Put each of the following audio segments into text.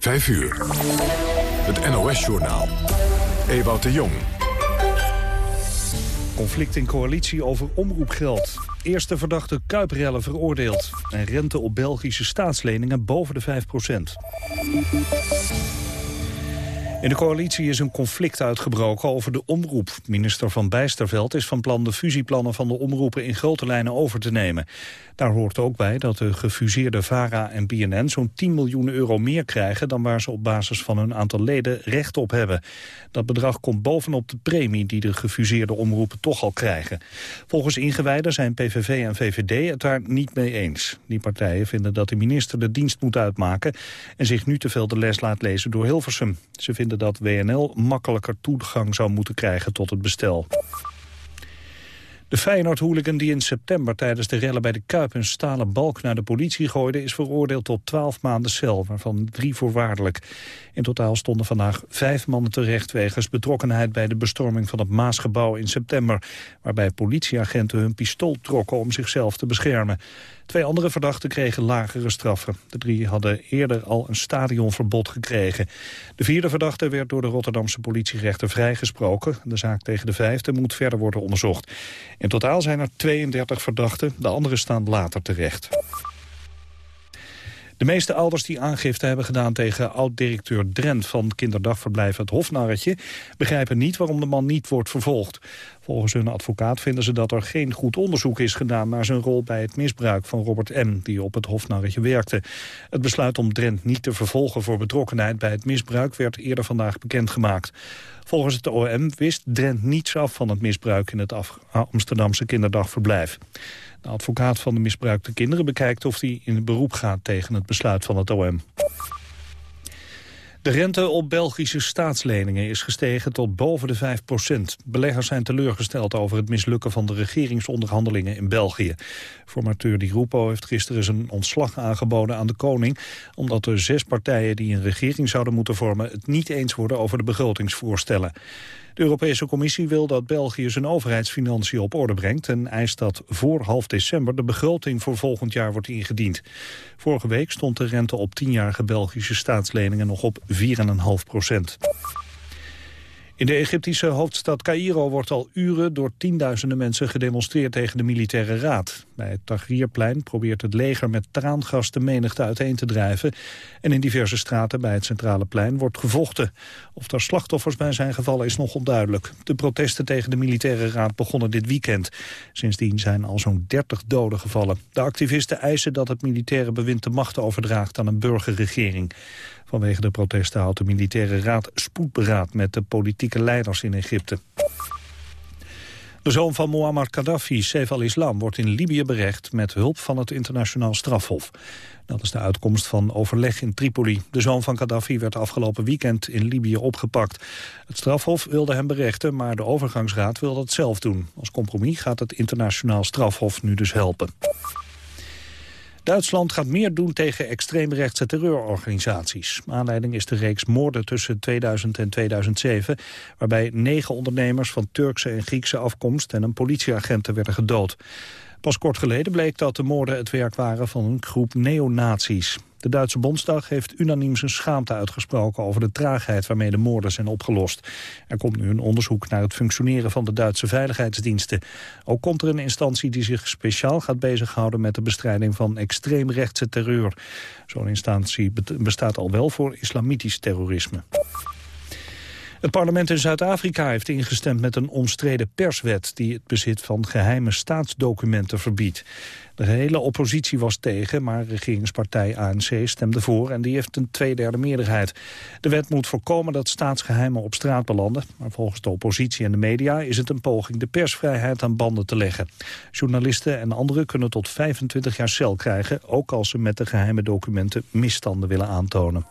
5 uur. Het NOS-journaal. Ewout de Jong. Conflict in coalitie over omroepgeld. Eerste verdachte Kuiprellen veroordeeld. En rente op Belgische staatsleningen boven de 5 in de coalitie is een conflict uitgebroken over de omroep. Minister Van Bijsterveld is van plan de fusieplannen van de omroepen in grote lijnen over te nemen. Daar hoort ook bij dat de gefuseerde VARA en BNN zo'n 10 miljoen euro meer krijgen dan waar ze op basis van hun aantal leden recht op hebben. Dat bedrag komt bovenop de premie die de gefuseerde omroepen toch al krijgen. Volgens ingewijden zijn PVV en VVD het daar niet mee eens. Die partijen vinden dat de minister de dienst moet uitmaken en zich nu te veel de les laat lezen door Hilversum. Ze vinden dat WNL makkelijker toegang zou moeten krijgen tot het bestel. De Feyenoord-hooligan die in september tijdens de rellen bij de Kuip een stalen balk naar de politie gooide, is veroordeeld tot 12 maanden cel, waarvan drie voorwaardelijk. In totaal stonden vandaag vijf mannen terecht wegens betrokkenheid bij de bestorming van het Maasgebouw in september, waarbij politieagenten hun pistool trokken om zichzelf te beschermen. Twee andere verdachten kregen lagere straffen. De drie hadden eerder al een stadionverbod gekregen. De vierde verdachte werd door de Rotterdamse politierechter vrijgesproken. De zaak tegen de vijfde moet verder worden onderzocht. In totaal zijn er 32 verdachten. De anderen staan later terecht. De meeste ouders die aangifte hebben gedaan tegen oud-directeur Drent van kinderdagverblijf Het Hofnarretje begrijpen niet waarom de man niet wordt vervolgd. Volgens hun advocaat vinden ze dat er geen goed onderzoek is gedaan naar zijn rol bij het misbruik van Robert M., die op het Hofnarretje werkte. Het besluit om Drent niet te vervolgen voor betrokkenheid bij het misbruik werd eerder vandaag bekendgemaakt. Volgens het OM wist Drent niets af van het misbruik in het Amsterdamse kinderdagverblijf. De advocaat van de misbruikte kinderen bekijkt of hij in beroep gaat tegen het besluit van het OM. De rente op Belgische staatsleningen is gestegen tot boven de 5 procent. Beleggers zijn teleurgesteld over het mislukken van de regeringsonderhandelingen in België. Formateur Di Rupo heeft gisteren zijn ontslag aangeboden aan de koning... omdat de zes partijen die een regering zouden moeten vormen... het niet eens worden over de begrotingsvoorstellen. De Europese Commissie wil dat België zijn overheidsfinanciën op orde brengt... en eist dat voor half december de begroting voor volgend jaar wordt ingediend. Vorige week stond de rente op tienjarige Belgische staatsleningen nog op 4,5 procent. In de Egyptische hoofdstad Cairo wordt al uren door tienduizenden mensen gedemonstreerd tegen de militaire raad. Bij het Tahrirplein probeert het leger met traangas de menigte uiteen te drijven. En in diverse straten bij het centrale plein wordt gevochten. Of er slachtoffers bij zijn gevallen is nog onduidelijk. De protesten tegen de militaire raad begonnen dit weekend. Sindsdien zijn al zo'n 30 doden gevallen. De activisten eisen dat het militaire bewind de macht overdraagt aan een burgerregering. Vanwege de protesten houdt de militaire raad spoedberaad met de politieke leiders in Egypte. De zoon van Muammar Gaddafi, Saif al-Islam, wordt in Libië berecht met hulp van het internationaal strafhof. Dat is de uitkomst van overleg in Tripoli. De zoon van Gaddafi werd afgelopen weekend in Libië opgepakt. Het strafhof wilde hem berechten, maar de overgangsraad wil dat zelf doen. Als compromis gaat het internationaal strafhof nu dus helpen. Duitsland gaat meer doen tegen extreemrechtse terreurorganisaties. Aanleiding is de reeks moorden tussen 2000 en 2007... waarbij negen ondernemers van Turkse en Griekse afkomst... en een politieagenten werden gedood. Pas kort geleden bleek dat de moorden het werk waren van een groep neonazies. De Duitse Bondsdag heeft unaniem zijn schaamte uitgesproken over de traagheid waarmee de moorden zijn opgelost. Er komt nu een onderzoek naar het functioneren van de Duitse veiligheidsdiensten. Ook komt er een instantie die zich speciaal gaat bezighouden met de bestrijding van extreemrechtse terreur. Zo'n instantie bestaat al wel voor islamitisch terrorisme. Het parlement in Zuid-Afrika heeft ingestemd met een omstreden perswet... die het bezit van geheime staatsdocumenten verbiedt. De hele oppositie was tegen, maar regeringspartij ANC stemde voor... en die heeft een tweederde meerderheid. De wet moet voorkomen dat staatsgeheimen op straat belanden... maar volgens de oppositie en de media is het een poging... de persvrijheid aan banden te leggen. Journalisten en anderen kunnen tot 25 jaar cel krijgen... ook als ze met de geheime documenten misstanden willen aantonen.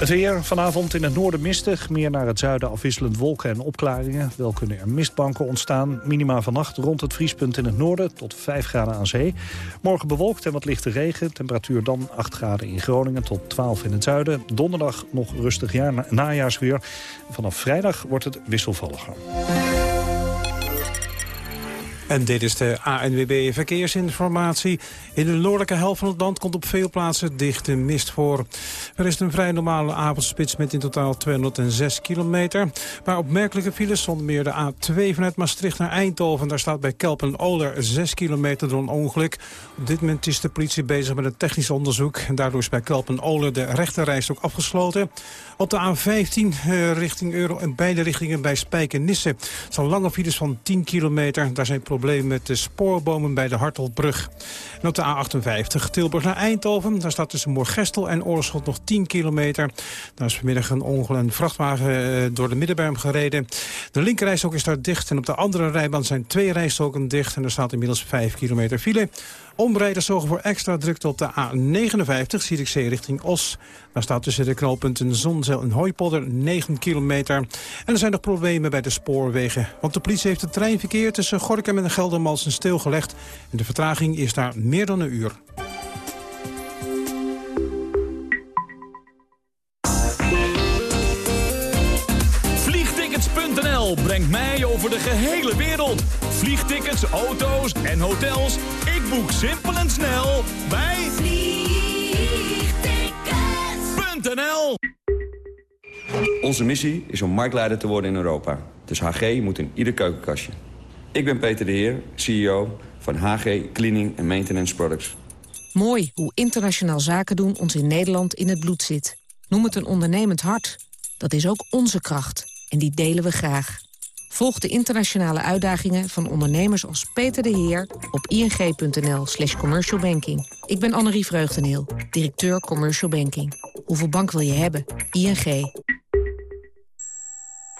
Het weer vanavond in het noorden mistig. Meer naar het zuiden afwisselend wolken en opklaringen. Wel kunnen er mistbanken ontstaan. Minima vannacht rond het vriespunt in het noorden tot 5 graden aan zee. Morgen bewolkt en wat lichte regen. Temperatuur dan 8 graden in Groningen tot 12 in het zuiden. Donderdag nog rustig jaar, najaarsweer. Vanaf vrijdag wordt het wisselvalliger. En dit is de ANWB Verkeersinformatie. In de noordelijke helft van het land komt op veel plaatsen dichte mist voor. Er is een vrij normale avondspits met in totaal 206 kilometer. Maar opmerkelijke files zonder meer de A2 vanuit Maastricht naar Eindhoven. Daar staat bij Kelpen-Oler 6 kilometer door een ongeluk. Op dit moment is de politie bezig met een technisch onderzoek. En daardoor is bij Kelpen-Oler de rechterreis ook afgesloten. Op de A15 uh, richting Euro en beide richtingen bij Spijkenisse. Het zijn lange files van 10 kilometer. Daar zijn probleem met de spoorbomen bij de Hartelbrug. En op de A58 Tilburg naar Eindhoven. Daar staat tussen Moorgestel en Oorschot nog 10 kilometer. Daar is vanmiddag een ongeluk een vrachtwagen eh, door de middenberm gereden. De linkerrijstok is daar dicht en op de andere rijbaan zijn twee rijstoken dicht. En er staat inmiddels 5 kilometer file. Omrijders zorgen voor extra drukte op de A59, Zierikzee richting Os. Daar staat tussen de knooppunten Zonzel en Hooipolder 9 kilometer. En er zijn nog problemen bij de spoorwegen. Want de politie heeft het treinverkeer tussen Gorkum en Geldermalsen stilgelegd. En de vertraging is daar meer dan een uur. Vliegtickets.nl brengt mij over de gehele wereld. Vliegtickets, auto's en hotels. Ik boek simpel en snel bij Vliegtickets.nl Onze missie is om marktleider te worden in Europa. Dus HG moet in ieder keukenkastje. Ik ben Peter de Heer, CEO van HG Cleaning and Maintenance Products. Mooi hoe internationaal zaken doen ons in Nederland in het bloed zit. Noem het een ondernemend hart. Dat is ook onze kracht. En die delen we graag. Volg de internationale uitdagingen van ondernemers als Peter de Heer op ing.nl slash commercialbanking. Ik ben Annerie Vreugdeneel, directeur Commercial Banking. Hoeveel bank wil je hebben? ING.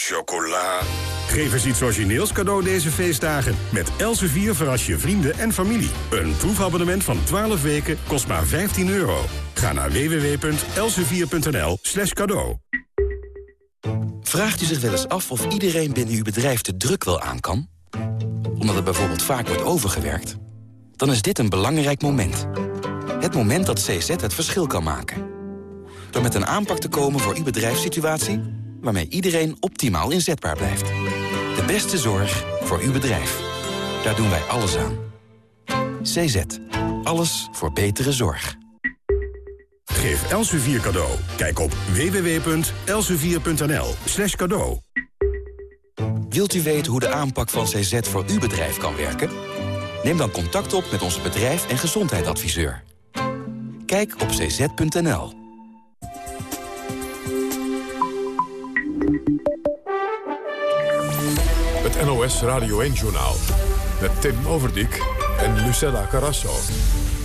chocola. Geef eens iets origineels cadeau deze feestdagen. Met Elsevier verras je vrienden en familie. Een proefabonnement van 12 weken kost maar 15 euro. Ga naar www.elsevier.nl slash cadeau. Vraagt u zich wel eens af of iedereen binnen uw bedrijf de druk wel aan kan? Omdat het bijvoorbeeld vaak wordt overgewerkt? Dan is dit een belangrijk moment. Het moment dat CZ het verschil kan maken. Door met een aanpak te komen voor uw bedrijfssituatie... waarmee iedereen optimaal inzetbaar blijft. De beste zorg voor uw bedrijf. Daar doen wij alles aan. CZ. Alles voor betere zorg. Geef Elsevier cadeau. Kijk op www.elsevier.nl slash cadeau. Wilt u weten hoe de aanpak van CZ voor uw bedrijf kan werken? Neem dan contact op met onze bedrijf- en gezondheidsadviseur. Kijk op cz.nl. NOS Radio 1-journaal. Met Tim Overdijk en Lucella Carrasso.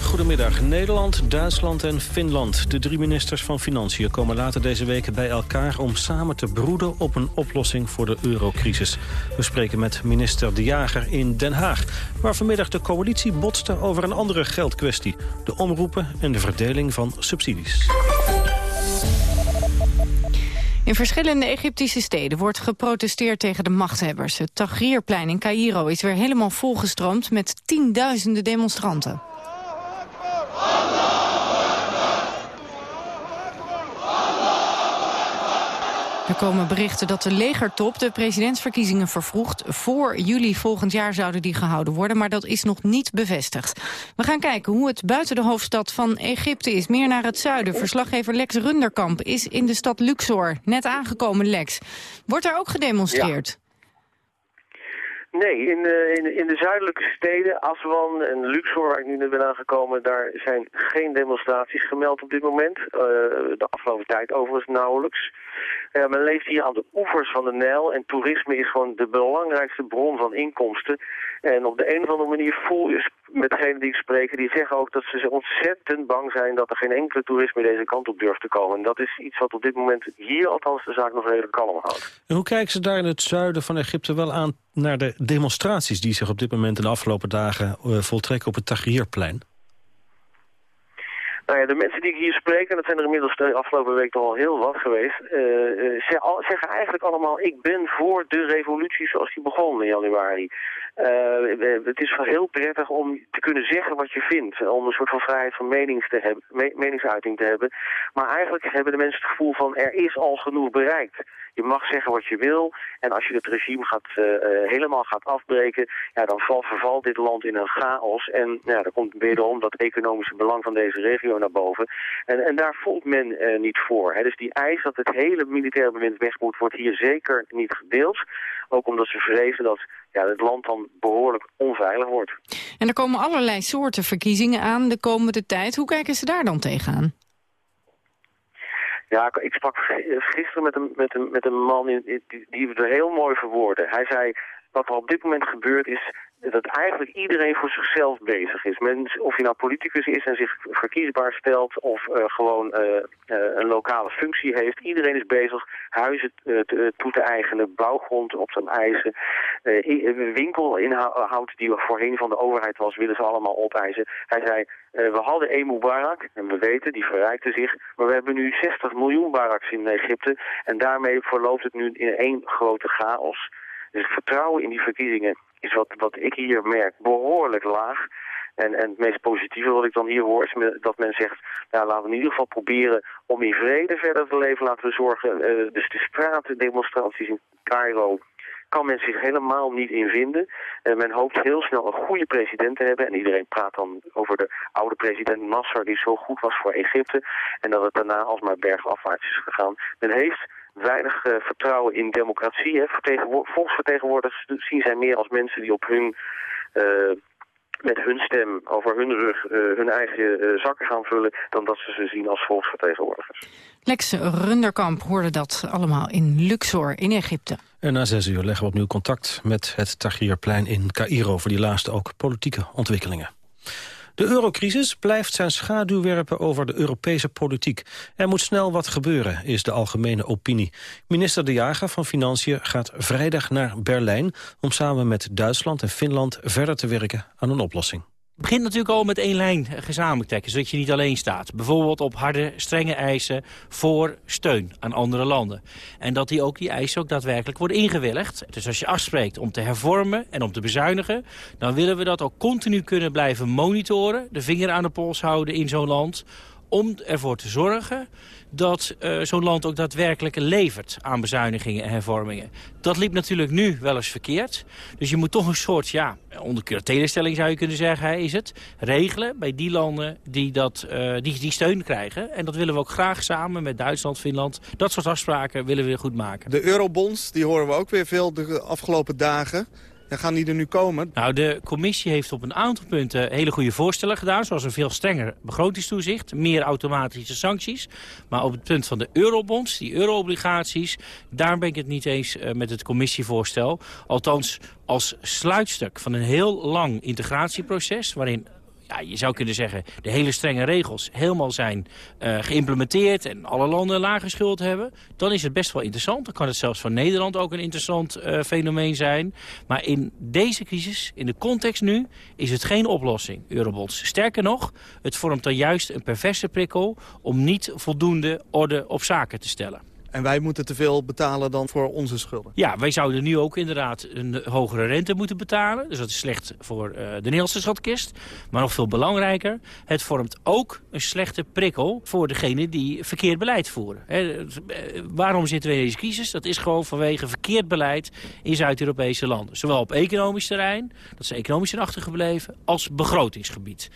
Goedemiddag. Nederland, Duitsland en Finland. De drie ministers van Financiën komen later deze week bij elkaar... om samen te broeden op een oplossing voor de eurocrisis. We spreken met minister De Jager in Den Haag... waar vanmiddag de coalitie botste over een andere geldkwestie. De omroepen en de verdeling van subsidies. In verschillende Egyptische steden wordt geprotesteerd tegen de machthebbers. Het Tahrirplein in Cairo is weer helemaal volgestroomd met tienduizenden demonstranten. Er komen berichten dat de legertop de presidentsverkiezingen vervroegt. Voor juli volgend jaar zouden die gehouden worden, maar dat is nog niet bevestigd. We gaan kijken hoe het buiten de hoofdstad van Egypte is. Meer naar het zuiden. Verslaggever Lex Runderkamp is in de stad Luxor. Net aangekomen, Lex. Wordt er ook gedemonstreerd? Nee, in de, in, in de zuidelijke steden, Aswan en Luxor, waar ik nu net ben aangekomen, daar zijn geen demonstraties gemeld op dit moment. Uh, de afgelopen tijd overigens nauwelijks. Ja, men leeft hier aan de oevers van de Nijl en toerisme is gewoon de belangrijkste bron van inkomsten. En op de een of andere manier voel je met degenen die ik spreek, die zeggen ook dat ze ontzettend bang zijn dat er geen enkele toerist meer deze kant op durft te komen. En dat is iets wat op dit moment hier althans de zaak nog redelijk kalm houdt. En hoe kijken ze daar in het zuiden van Egypte wel aan naar de demonstraties die zich op dit moment de afgelopen dagen uh, voltrekken op het Tahrirplein? Nou ja, de mensen die ik hier spreek, en dat zijn er inmiddels de afgelopen week al heel wat geweest, uh, zeggen eigenlijk allemaal, ik ben voor de revolutie zoals die begon in januari. Uh, het is heel prettig om te kunnen zeggen wat je vindt, om een soort van vrijheid van menings te hebben, meningsuiting te hebben. Maar eigenlijk hebben de mensen het gevoel van, er is al genoeg bereikt. Je mag zeggen wat je wil. En als je het regime gaat, uh, helemaal gaat afbreken, ja, dan val, vervalt dit land in een chaos. En ja, dan komt wederom dat economische belang van deze regio naar boven. En, en daar voelt men uh, niet voor. Hè. Dus die eis dat het hele militaire bewind weg moet, wordt hier zeker niet gedeeld. Ook omdat ze vrezen dat ja, het land dan behoorlijk onveilig wordt. En er komen allerlei soorten verkiezingen aan de komende tijd. Hoe kijken ze daar dan tegenaan? Ja, ik sprak gisteren met een, met een, met een man die, die het heel mooi verwoordde. Hij zei, wat er op dit moment gebeurt is dat eigenlijk iedereen voor zichzelf bezig is. Men, of je nou politicus is en zich verkiesbaar stelt of uh, gewoon uh, uh, een lokale functie heeft. Iedereen is bezig huizen toe te eigenen, bouwgrond op zijn eisen. winkelinhoud die voorheen van de overheid was, willen ze allemaal opeisen. Hij zei, we hadden één Mubarak en we weten, die verrijkte zich. Maar we hebben nu 60 miljoen baraks in Egypte en daarmee verloopt het nu in één grote chaos. Dus vertrouwen in die verkiezingen is wat, wat ik hier merk behoorlijk laag. En, en het meest positieve wat ik dan hier hoor is dat men zegt... nou, laten we in ieder geval proberen om in vrede verder te leven. Laten we zorgen, uh, dus de straatdemonstraties in Cairo kan men zich helemaal niet in vinden. Uh, men hoopt heel snel een goede president te hebben. En iedereen praat dan over de oude president Nasser die zo goed was voor Egypte. En dat het daarna alsmaar bergafwaarts is gegaan. Men heeft weinig uh, vertrouwen in democratie. Hè. Volksvertegenwoordigers zien zij meer als mensen die op hun... Uh, met hun stem over hun rug uh, hun eigen zakken gaan vullen... dan dat ze ze zien als volksvertegenwoordigers. Lex Runderkamp hoorde dat allemaal in Luxor in Egypte. En na zes uur leggen we opnieuw contact met het Tahrirplein in Cairo... voor die laatste ook politieke ontwikkelingen. De eurocrisis blijft zijn schaduw werpen over de Europese politiek. Er moet snel wat gebeuren, is de algemene opinie. Minister De Jager van Financiën gaat vrijdag naar Berlijn... om samen met Duitsland en Finland verder te werken aan een oplossing. Begint natuurlijk al met één lijn gezamenlijk trekken, zodat je niet alleen staat. Bijvoorbeeld op harde, strenge eisen voor steun aan andere landen. En dat die ook die eisen ook daadwerkelijk worden ingewilligd. Dus als je afspreekt om te hervormen en om te bezuinigen... dan willen we dat ook continu kunnen blijven monitoren, de vinger aan de pols houden in zo'n land... om ervoor te zorgen dat uh, zo'n land ook daadwerkelijk levert aan bezuinigingen en hervormingen. Dat liep natuurlijk nu wel eens verkeerd. Dus je moet toch een soort, ja, onder telestelling zou je kunnen zeggen, is het, regelen bij die landen die, dat, uh, die, die steun krijgen. En dat willen we ook graag samen met Duitsland, Finland. Dat soort afspraken willen we goed maken. De eurobonds, die horen we ook weer veel de afgelopen dagen. En gaan die er nu komen? Nou, de commissie heeft op een aantal punten hele goede voorstellen gedaan. Zoals een veel strenger begrotingstoezicht, meer automatische sancties. Maar op het punt van de eurobonds, die euroobligaties... daar ben ik het niet eens uh, met het commissievoorstel. Althans, als sluitstuk van een heel lang integratieproces... waarin ja, je zou kunnen zeggen, de hele strenge regels helemaal zijn uh, geïmplementeerd en alle landen lage schuld hebben, dan is het best wel interessant. Dan kan het zelfs voor Nederland ook een interessant uh, fenomeen zijn. Maar in deze crisis, in de context nu, is het geen oplossing, eurobonds. Sterker nog, het vormt dan juist een perverse prikkel om niet voldoende orde op zaken te stellen. En wij moeten te veel betalen dan voor onze schulden. Ja, wij zouden nu ook inderdaad een hogere rente moeten betalen. Dus dat is slecht voor uh, de Nederlandse schatkist. Maar nog veel belangrijker, het vormt ook een slechte prikkel voor degene die verkeerd beleid voeren. He, waarom zitten we in deze crisis? Dat is gewoon vanwege verkeerd beleid in Zuid-Europese landen. Zowel op economisch terrein, dat ze economisch zijn achtergebleven, als begrotingsgebied.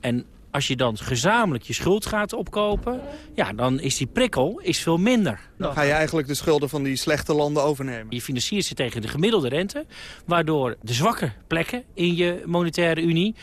En als je dan gezamenlijk je schuld gaat opkopen... ja, dan is die prikkel is veel minder. Dan ga je eigenlijk de schulden van die slechte landen overnemen. Je financiert ze tegen de gemiddelde rente... waardoor de zwakke plekken in je monetaire unie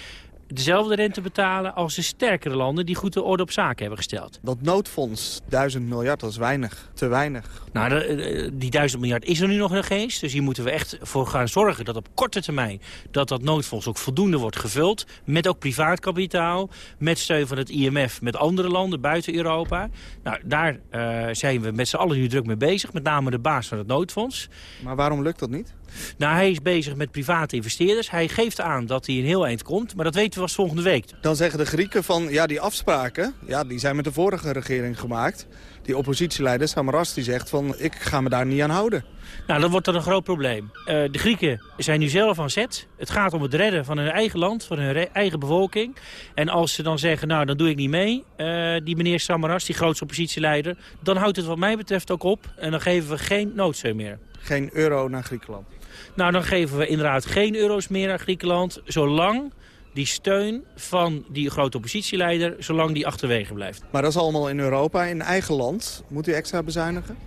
dezelfde rente betalen als de sterkere landen die goed de orde op zaken hebben gesteld. Dat noodfonds, 1000 miljard, dat is weinig. Te weinig. Nou, de, die 1000 miljard is er nu nog nog eens. Dus hier moeten we echt voor gaan zorgen dat op korte termijn... dat dat noodfonds ook voldoende wordt gevuld. Met ook privaat kapitaal. Met steun van het IMF met andere landen buiten Europa. Nou, daar uh, zijn we met z'n allen nu druk mee bezig. Met name de baas van het noodfonds. Maar waarom lukt dat niet? Nou, hij is bezig met private investeerders. Hij geeft aan dat hij een heel eind komt, maar dat weten we pas volgende week. Dan zeggen de Grieken van, ja, die afspraken, ja, die zijn met de vorige regering gemaakt. Die oppositieleider Samaras die zegt van, ik ga me daar niet aan houden. Nou, dat wordt dan een groot probleem. Uh, de Grieken zijn nu zelf aan zet. Het gaat om het redden van hun eigen land, van hun eigen bevolking. En als ze dan zeggen, nou, dan doe ik niet mee, uh, die meneer Samaras, die grootste oppositieleider... dan houdt het wat mij betreft ook op en dan geven we geen noodsteun meer. Geen euro naar Griekenland? Nou, dan geven we inderdaad geen euro's meer naar Griekenland... zolang die steun van die grote oppositieleider, zolang die achterwege blijft. Maar dat is allemaal in Europa, in eigen land. Moet u extra bezuinigen?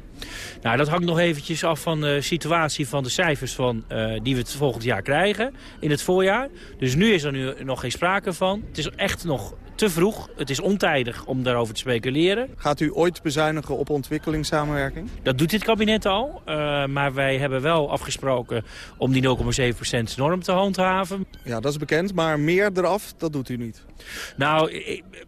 Nou, dat hangt nog eventjes af van de situatie van de cijfers van, uh, die we het volgend jaar krijgen, in het voorjaar. Dus nu is er nu nog geen sprake van. Het is echt nog te vroeg. Het is ontijdig om daarover te speculeren. Gaat u ooit bezuinigen op ontwikkelingssamenwerking? Dat doet dit kabinet al. Uh, maar wij hebben wel afgesproken om die 0,7% norm te handhaven. Ja, dat is bekend. Maar meer eraf, dat doet u niet. Nou,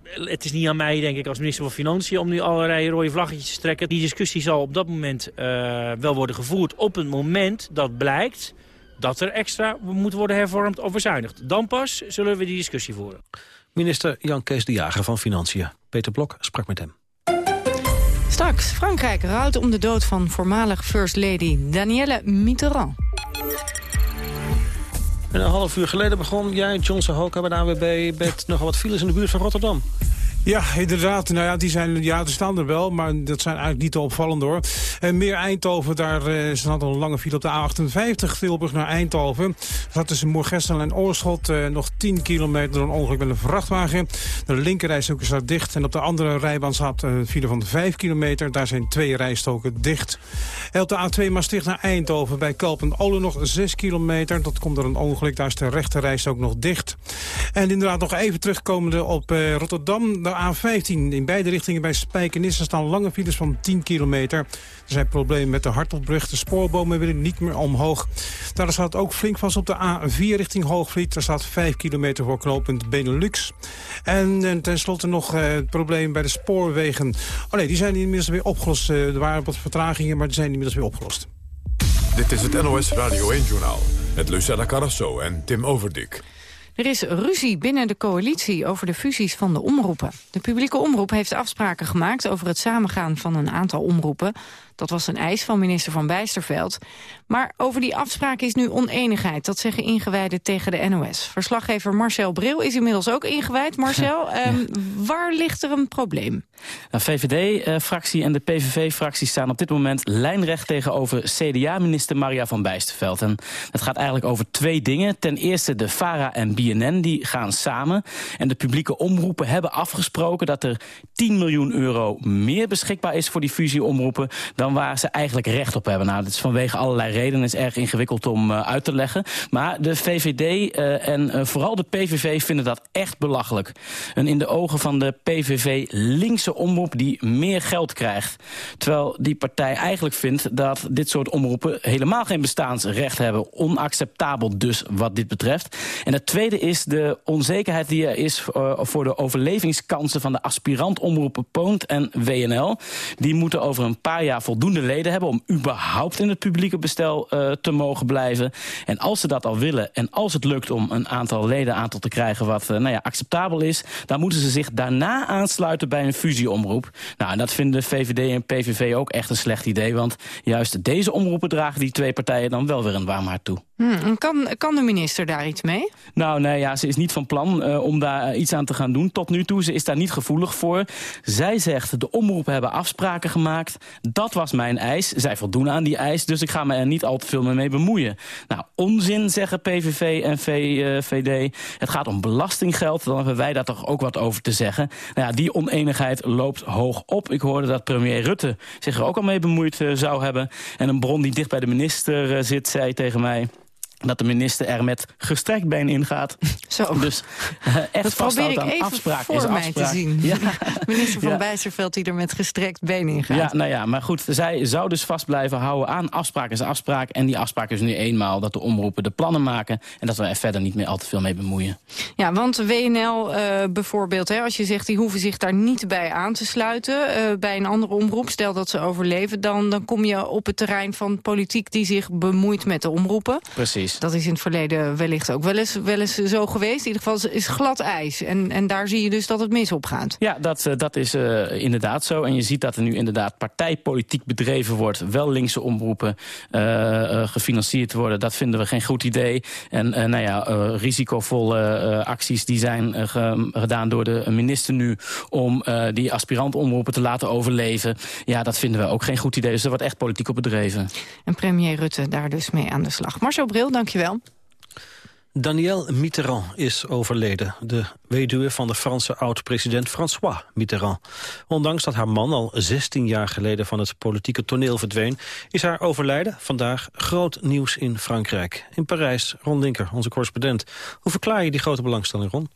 het is niet aan mij, denk ik, als minister van Financiën... om nu allerlei rode vlaggetjes te trekken. Die discussie zal op dat moment uh, wel worden gevoerd op het moment dat blijkt dat er extra moet worden hervormd of bezuinigd. Dan pas zullen we die discussie voeren. Minister Jan Kees de Jager van Financiën. Peter Blok sprak met hem. Straks, Frankrijk rouwt om de dood van voormalig First Lady Danielle Mitterrand. En een half uur geleden begon jij, Johnson Hoka bij de AWB... met nogal wat files in de buurt van Rotterdam. Ja, inderdaad. Nou ja, die zijn, ja, er staan er wel, maar dat zijn eigenlijk niet te opvallend hoor. En meer Eindhoven, daar staat een lange file op de A58, Tilburg naar Eindhoven. Dat tussen Moergestel en Oorschot uh, nog 10 kilometer door een ongeluk met een vrachtwagen. De linkerrijstok staat dicht en op de andere rijbaan staat een file van 5 kilometer. Daar zijn twee rijstoken dicht. En op de A2 Maastricht naar Eindhoven bij Kalpen-Olen nog 6 kilometer. Dat komt door een ongeluk, daar is de rechte rijstok nog dicht. En inderdaad nog even terugkomende op uh, Rotterdam A15 in beide richtingen bij Spijkenisse staan lange files van 10 kilometer. Er zijn problemen met de Hartelbrug. De spoorbomen willen niet meer omhoog. Daar staat ook flink vast op de A4 richting Hoogvliet. Er staat 5 kilometer voor knooppunt Benelux. En, en tenslotte nog uh, het probleem bij de spoorwegen. Oh nee, die zijn inmiddels weer opgelost. Uh, er waren wat vertragingen, maar die zijn inmiddels weer opgelost. Dit is het NOS Radio 1-journaal met Lucella Carrasso en Tim Overdik. Er is ruzie binnen de coalitie over de fusies van de omroepen. De publieke omroep heeft afspraken gemaakt over het samengaan van een aantal omroepen. Dat was een eis van minister Van Bijsterveld. Maar over die afspraak is nu oneenigheid. Dat zeggen ingewijden tegen de NOS. Verslaggever Marcel Bril is inmiddels ook ingewijd. Marcel, um, waar ligt er een probleem? De VVD-fractie en de PVV-fractie staan op dit moment lijnrecht tegenover CDA-minister Maria van Bijsterveld. En het gaat eigenlijk over twee dingen. Ten eerste de VARA en BNN, die gaan samen. En de publieke omroepen hebben afgesproken dat er 10 miljoen euro meer beschikbaar is voor die fusieomroepen dan waar ze eigenlijk recht op hebben. Nou, dat is vanwege allerlei redenen is erg ingewikkeld om uh, uit te leggen. Maar de VVD uh, en uh, vooral de PVV vinden dat echt belachelijk. Een in de ogen van de PVV linkse omroep die meer geld krijgt. Terwijl die partij eigenlijk vindt dat dit soort omroepen helemaal geen bestaansrecht hebben. Onacceptabel dus wat dit betreft. En het tweede is de onzekerheid die er is voor de overlevingskansen van de aspirant-omroepen Poont en WNL. Die moeten over een paar jaar voldoende leden hebben... om überhaupt in het publieke bestel uh, te mogen blijven. En als ze dat al willen en als het lukt om een aantal leden aantal te krijgen... wat uh, nou ja, acceptabel is, dan moeten ze zich daarna aansluiten bij een fusieomroep. Nou, en dat vinden VVD en PVV ook echt een slecht idee... want juist deze omroepen dragen die twee partijen dan wel weer een warm hart toe. Hmm, kan, kan de minister daar iets mee? Nou, nee, ja, ze is niet van plan uh, om daar iets aan te gaan doen. Tot nu toe, ze is daar niet gevoelig voor. Zij zegt, de omroepen hebben afspraken gemaakt. Dat was mijn eis. Zij voldoen aan die eis, dus ik ga me er niet al te veel mee bemoeien. Nou, onzin, zeggen PVV en VVD. Uh, het gaat om belastinggeld, dan hebben wij daar toch ook wat over te zeggen. Nou ja, die oneenigheid loopt hoog op. Ik hoorde dat premier Rutte zich er ook al mee bemoeid uh, zou hebben. En een bron die dicht bij de minister uh, zit, zei tegen mij... dat de minister er met gestrekt been ingaat. Zo. Dus uh, echt dat probeer ik even afspraak voor is mij afspraak. te zien. Ja. Minister van Ja. Bijsterveld die er met gestrekt been in gaat. Ja, nou ja, maar goed, zij zou dus vast blijven houden aan afspraak is afspraak. En die afspraak is nu eenmaal dat de omroepen de plannen maken... en dat we er verder niet meer al te veel mee bemoeien. Ja, want WNL eh, bijvoorbeeld, hè, als je zegt... die hoeven zich daar niet bij aan te sluiten eh, bij een andere omroep... stel dat ze overleven, dan, dan kom je op het terrein van politiek... die zich bemoeit met de omroepen. Precies. Dat is in het verleden wellicht ook wel eens, wel eens zo geweest. In ieder geval is glad ijs. En, en daar zie je dus dat het mis op gaat. Ja, dat, eh, dat is eh, inderdaad zo. En je ziet dat er nu inderdaad partijpolitiek bedreven wordt. Wel linkse omroepen eh, eh, gefinancierd worden. Dat vinden we geen goed idee. En nou ja, risicovolle acties die zijn ge- gedaan door de minister nu... om die aspirant-omroepen te laten overleven. Ja, dat vinden we ook geen goed idee. Dus er wordt echt politiek op bedreven. En premier Rutte daar dus mee aan de slag. Marcel Bril, dankjewel. Danielle Mitterrand is overleden. De weduwe van de Franse oud-president François Mitterrand. Ondanks dat haar man al 16 jaar geleden van het politieke toneel verdween... is haar overlijden vandaag groot nieuws in Frankrijk. In Parijs, Ron Linker, onze correspondent. Hoe verklaar je die grote belangstelling, Ron?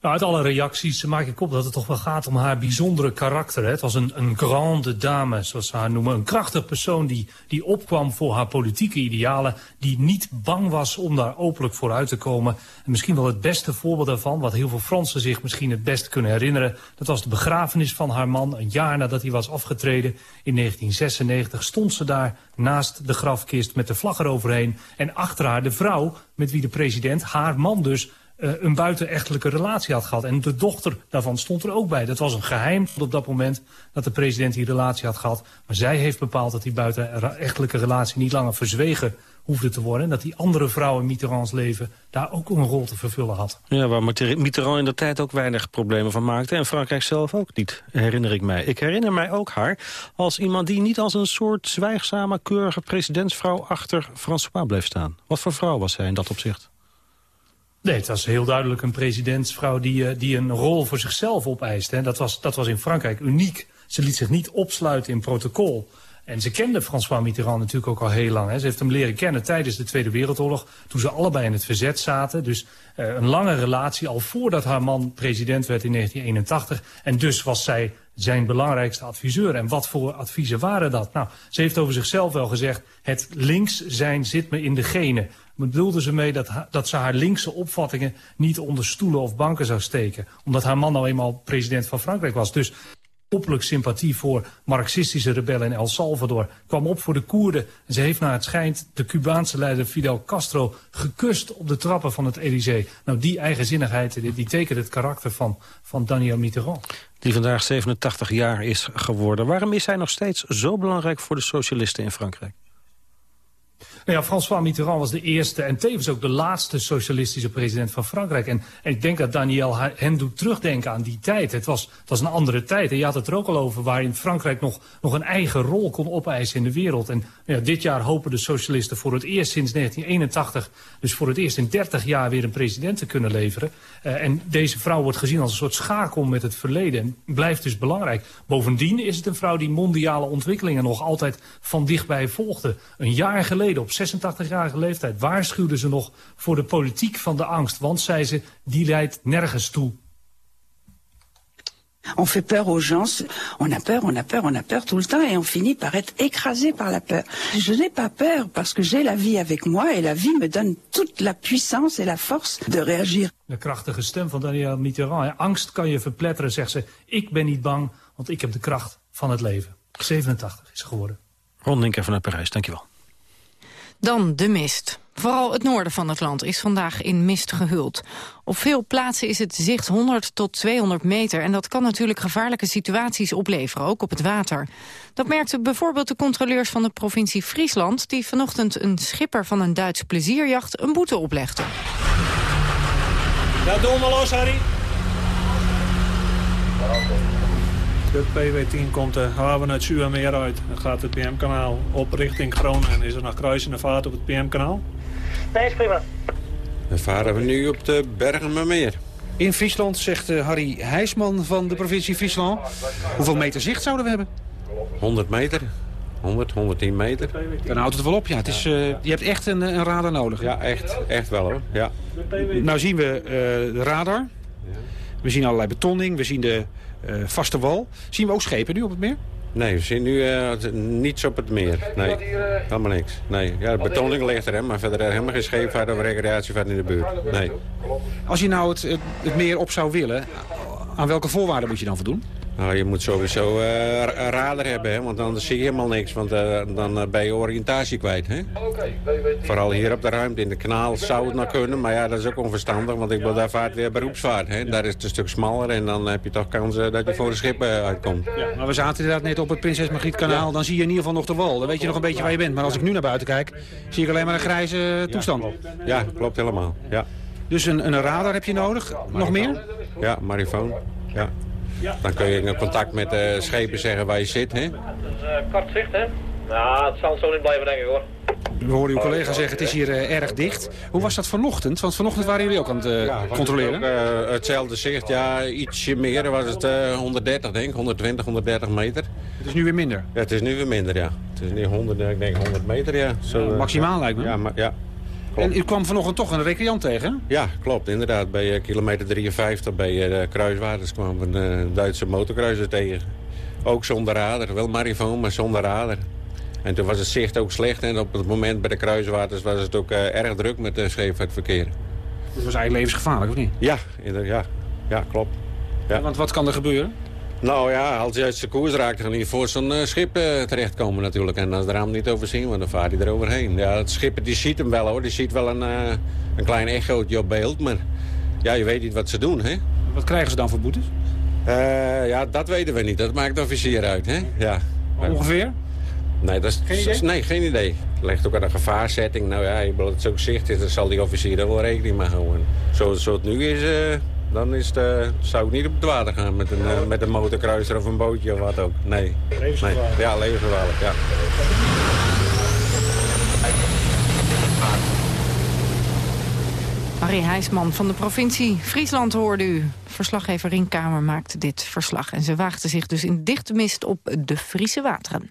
Nou, uit alle reacties maak ik op dat het toch wel gaat om haar bijzondere karakter. Hè. Het was een, een grande dame, zoals ze haar noemen. Een krachtig persoon die, die opkwam voor haar politieke idealen. Die niet bang was om daar openlijk voor uit te komen. En misschien wel het beste voorbeeld daarvan, wat heel veel Fransen zich misschien het best kunnen herinneren. Dat was de begrafenis van haar man. Een jaar nadat hij was afgetreden in 1996 stond ze daar naast de grafkist met de vlag eroverheen. En achter haar de vrouw met wie de president, haar man dus eh, een buitenechtelijke relatie had gehad. En de dochter daarvan stond er ook bij. Dat was een geheim op dat moment dat de president die relatie had gehad. Maar zij heeft bepaald dat die buitenechtelijke relatie niet langer verzwegen hoefde te worden. En dat die andere vrouw in Mitterrands leven daar ook een rol te vervullen had. Ja, waar Mitterrand in de tijd ook weinig problemen van maakte. En Frankrijk zelf ook niet, herinner ik mij. Ik herinner mij ook haar als iemand die niet als een soort zwijgzame, keurige presidentsvrouw achter François bleef staan. Wat voor vrouw was zij in dat opzicht? Nee, het was heel duidelijk een presidentsvrouw die, eh, die een rol voor zichzelf opeiste. hè. Dat was, dat was in Frankrijk uniek. Ze liet zich niet opsluiten in protocol. En ze kende François Mitterrand natuurlijk ook al heel lang. Hè. Ze heeft hem leren kennen tijdens de Tweede Wereldoorlog... toen ze allebei in het verzet zaten. Dus eh, een lange relatie al voordat haar man president werd in 1981. En dus was zij zijn belangrijkste adviseur. En wat voor adviezen waren dat? Nou, ze heeft over zichzelf wel gezegd... het links zijn zit me in de genen. Bedoelde ze mee dat, dat ze haar linkse opvattingen... niet onder stoelen of banken zou steken. Omdat haar man nou eenmaal president van Frankrijk was. Dus openlijk sympathie voor marxistische rebellen in El Salvador... kwam op voor de Koerden. En ze heeft naar het schijnt de Cubaanse leider Fidel Castro... gekust op de trappen van het Elysée. Nou, die eigenzinnigheid die tekent het karakter van, van Daniel Mitterrand. Die vandaag 87 jaar is geworden. Waarom is hij nog steeds zo belangrijk voor de socialisten in Frankrijk? Nou ja, François Mitterrand was de eerste en tevens ook de laatste socialistische president van Frankrijk. En, ik denk dat Daniel hen doet terugdenken aan die tijd. Het was, het was een andere tijd. En je had het er ook al over waarin Frankrijk nog, nog een eigen rol kon opeisen in de wereld. En nou ja, dit jaar hopen de socialisten voor het eerst sinds 1981, dus voor het eerst in 30 jaar weer een president te kunnen leveren. Eh, en deze vrouw wordt gezien als een soort schakel met het verleden en blijft dus belangrijk. Bovendien is het een vrouw die mondiale ontwikkelingen nog altijd van dichtbij volgde. Een jaar geleden, op 86-jarige leeftijd, waarschuwde ze nog voor de politiek van de angst. Want, zei ze, die leidt nergens toe. On fait peur aux gens, on a peur, on a peur, on a peur tout le temps et on finit par être écrasé par la peur. Je n'ai pas peur parce que j'ai la vie avec moi et la vie me donne toute la puissance et la force de réagir. De krachtige stem van Daniel Mitterrand. hè. Angst kan je verpletteren, zegt ze. Ik ben niet bang, want ik heb de kracht van het leven. 87 is ze geworden. Ron Linker vanuit Parijs, dankjewel. Dan de mist. Vooral het noorden van het land is vandaag in mist gehuld. Op veel plaatsen is het zicht 100 tot 200 meter... en dat kan natuurlijk gevaarlijke situaties opleveren, ook op het water. Dat merkten bijvoorbeeld de controleurs van de provincie Friesland... die vanochtend een schipper van een Duitse plezierjacht een boete oplegden. Ja, doe maar los, Harry. De PW10 komt de haven uit Zuurmeer uit. Dan gaat het PM-kanaal op richting Groningen. Is er nog kruisende vaart op het PM-kanaal? Nee, is prima. Dan varen we nu op de Bergenmermeer. In Friesland, zegt eh, Harry Heijsman van de provincie Friesland. Hoeveel meter zicht zouden we hebben? 100 meter. 100, 110 meter. Dan houdt het wel op, ja. Het is, eh, je hebt echt een, een radar nodig. Ja, echt, echt wel hoor. Ja. Nou zien we eh, de radar. We zien allerlei betonning. We zien de eh, vaste wal. Zien we ook schepen nu op het meer? Nee, we zien nu uh, niets op het meer. Nee, helemaal niks. Nee. Ja, de betonning ligt er, hè, maar verder helemaal geen scheepvaart of recreatievaart in de buurt. Nee. Als je nou het, het, het meer op zou willen, aan welke voorwaarden moet je dan voldoen? Nou, je moet sowieso uh, een radar hebben, hè, want anders zie je helemaal niks. Want uh, dan uh, ben je oriëntatie kwijt. Hè? Vooral hier op de ruimte. In de kanaal zou het nog kunnen, maar ja, dat is ook onverstandig. Want ik wil daar vaart weer beroepsvaart. Hè? Daar is het een stuk smaller en dan heb je toch kans dat je voor een schip uitkomt. Ja, maar we zaten inderdaad net op het Prinses Margriet kanaal. Ja. Dan zie je in ieder geval nog de wal. Dan weet je nog een beetje waar je bent. Maar als ik nu naar buiten kijk, zie ik alleen maar een grijze toestand. Ja, klopt helemaal. Ja. Dus een, een radar heb je nodig? Nog meer? Ja, marifoon. Ja. Dan kun je in contact met de schepen zeggen waar je zit, hè? Dat is uh, kort zicht, hè? Ja, het zal zo niet blijven, denk ik, hoor. We horen uw collega zeggen, het is hier uh, erg dicht. Hoe was dat vanochtend? Want vanochtend waren jullie ook aan het uh, ja, controleren. Ook, uh, hetzelfde zicht, ja, ietsje meer. Dan was het 130, denk ik. 120, 130 meter. Het is nu weer minder? Ja, het is nu weer minder, ja. Het is nu 100, ik denk 100 meter, ja. Zo, maximaal lijkt me. Ja, maar, ja. Klopt. En u kwam vanochtend toch een recreant tegen? Ja, klopt. Inderdaad. Bij uh, kilometer 53 bij uh, de kruiswaarders kwam een uh, Duitse motorkruiser tegen. Ook zonder radar. Wel marifoon, maar zonder radar. En toen was het zicht ook slecht. En op het moment bij de kruiswaarders was het ook erg druk met de scheepvaartverkeer. Dat was eigenlijk levensgevaarlijk, of niet? Ja, ja, ja klopt. Ja. Want wat kan er gebeuren? Nou ja, als je uit zijn koers raakt, dan je voor zo'n uh, schip uh, terechtkomen natuurlijk. En als de raam niet overzien, want dan vaart hij eroverheen. Ja, het schip die ziet hem wel hoor. Die ziet wel een, uh, een klein echootje op beeld. Maar ja, je weet niet wat ze doen, hè. Wat krijgen ze dan voor boetes? ja, dat weten we niet. Dat maakt de officier uit, hè. Ja. Ongeveer? Nee, dat is, geen idee? Nee, geen idee. Het ligt ook aan de gevaarzetting. Nou ja, als het zo zicht is, dan zal die officier er wel rekening mee houden. Zoals het nu is dan is het, uh, zou ik niet op het water gaan met een, uh, met een motorkruiser of een bootje of wat ook. Nee. Levensgevaarlijk? Nee. Ja, levensgevaarlijk, ja. Marie Heijsman van de provincie Friesland hoorde u. Verslaggever Rinkamer maakte dit verslag. En ze waagde zich dus in dichte mist op de Friese wateren.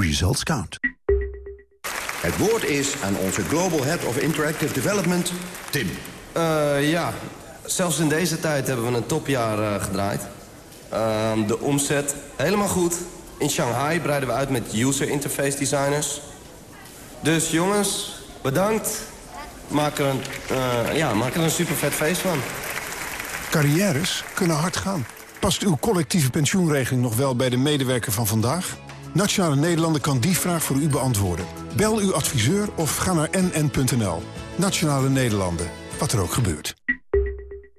Results count. Het woord is aan onze Global Head of Interactive Development, Tim. Uh, ja, zelfs in deze tijd hebben we een topjaar uh, gedraaid. Uh, de omzet helemaal goed. In Shanghai breiden we uit met user interface designers. Dus jongens, bedankt. Maak er een, ja, maak er een super vet feest van. Carrières kunnen hard gaan. Past uw collectieve pensioenregeling nog wel bij de medewerker van vandaag? Nationale Nederlanden kan die vraag voor u beantwoorden. Bel uw adviseur of ga naar nn.nl. Nationale Nederlanden, wat er ook gebeurt.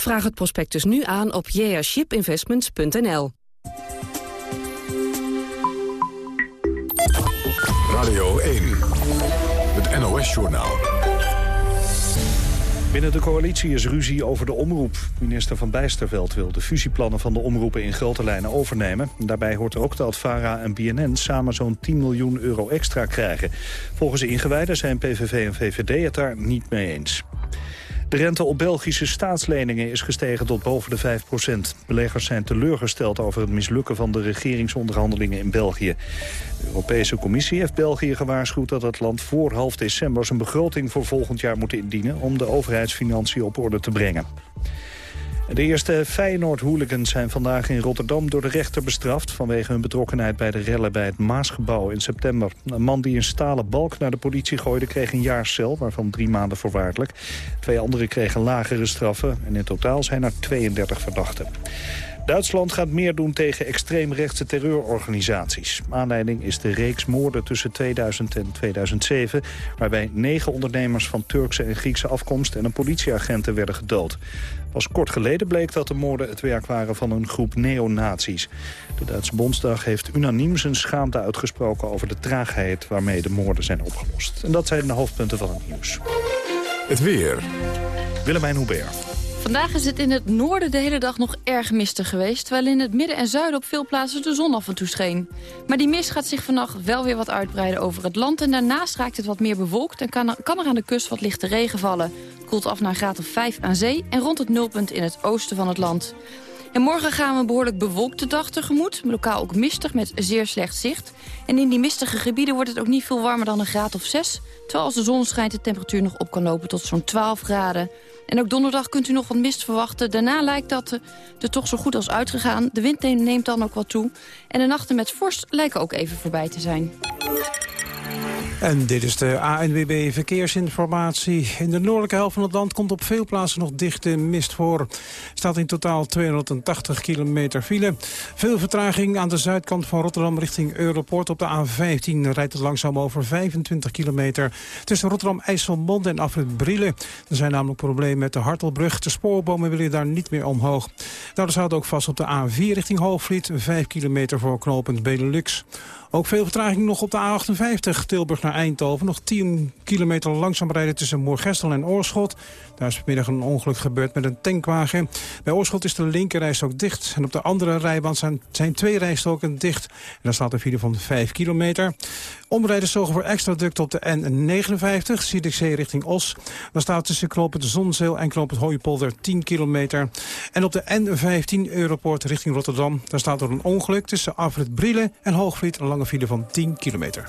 Vraag het prospectus nu aan op jashipinvestments.nl. Radio 1, het NOS-journaal. Binnen de coalitie is ruzie over de omroep. Minister Van Bijsterveld wil de fusieplannen van de omroepen in grote lijnen overnemen. Daarbij hoort ook dat VARA en BNN samen zo'n 10 miljoen euro extra krijgen. Volgens de ingewijden zijn PVV en VVD het daar niet mee eens. De rente op Belgische staatsleningen is gestegen tot boven de 5% Beleggers zijn teleurgesteld over het mislukken van de regeringsonderhandelingen in België. De Europese Commissie heeft België gewaarschuwd dat het land voor half december zijn begroting voor volgend jaar moet indienen om de overheidsfinanciën op orde te brengen. De eerste Feyenoord-hooligans zijn vandaag in Rotterdam door de rechter bestraft... vanwege hun betrokkenheid bij de rellen bij het Maasgebouw in september. Een man die een stalen balk naar de politie gooide kreeg een jaar cel... waarvan drie maanden voorwaardelijk. Twee anderen kregen lagere straffen en in totaal zijn er 32 verdachten. Duitsland gaat meer doen tegen extreemrechtse terreurorganisaties. Aanleiding is de reeks moorden tussen 2000 en 2007... waarbij negen ondernemers van Turkse en Griekse afkomst... en een politieagenten werden gedood. Pas kort geleden bleek dat de moorden het werk waren van een groep neonazies. De Duitse Bondsdag heeft unaniem zijn schaamte uitgesproken... over de traagheid waarmee de moorden zijn opgelost. En dat zijn de hoofdpunten van het nieuws. Het weer. Willemijn Hubert. Vandaag is het in het noorden de hele dag nog erg mistig geweest... terwijl in het midden en zuiden op veel plaatsen de zon af en toe scheen. Maar die mist gaat zich vannacht wel weer wat uitbreiden over het land... en daarnaast raakt het wat meer bewolkt en kan er, kan er aan de kust wat lichte regen vallen. Koelt af naar graad of 5 aan zee en rond het nulpunt in het oosten van het land. En morgen gaan we een behoorlijk bewolkte dag tegemoet. Lokaal ook mistig met zeer slecht zicht. En in die mistige gebieden wordt het ook niet veel warmer dan een graad of 6. Terwijl als de zon schijnt de temperatuur nog op kan lopen tot zo'n 12 graden. En ook donderdag kunt u nog wat mist verwachten. Daarna lijkt dat er toch zo goed als uitgegaan. De wind neemt dan ook wat toe. En de nachten met vorst lijken ook even voorbij te zijn. En dit is de ANWB Verkeersinformatie. In de noordelijke helft van het land komt op veel plaatsen nog dichte mist voor. staat in totaal 280 kilometer file. Veel vertraging aan de zuidkant van Rotterdam richting Europort. Op de A15 rijdt het langzaam over 25 kilometer. Tussen Rotterdam-IJsselmond en Afrit Brielen. Er zijn namelijk problemen met de Hartelbrug. De spoorbomen willen daar niet meer omhoog. Daar staat ook vast op de A4 richting Hoogvliet. 5 kilometer voor knooppunt Benelux. Ook veel vertraging nog op de A58 Tilburg naar Eindhoven. Nog 10 kilometer langzaam rijden tussen Moorgestel en Oorschot. Daar is vanmiddag een ongeluk gebeurd met een tankwagen. Bij Oorschot is de linkerrijstok dicht. En op de andere rijbaan zijn, zijn twee rijstoken dicht. En daar staat een file van 5 kilometer. Omrijden zorgen voor extra drukte op de N59, Zierikzee richting Os. Daar staat tussen knooppunt Zonzeel en knooppunt Hooipolder 10 kilometer. En op de N15 Europoort richting Rotterdam. Daar staat er een ongeluk tussen Afrit Brielen en Hoogvliet. Een lange file van 10 kilometer.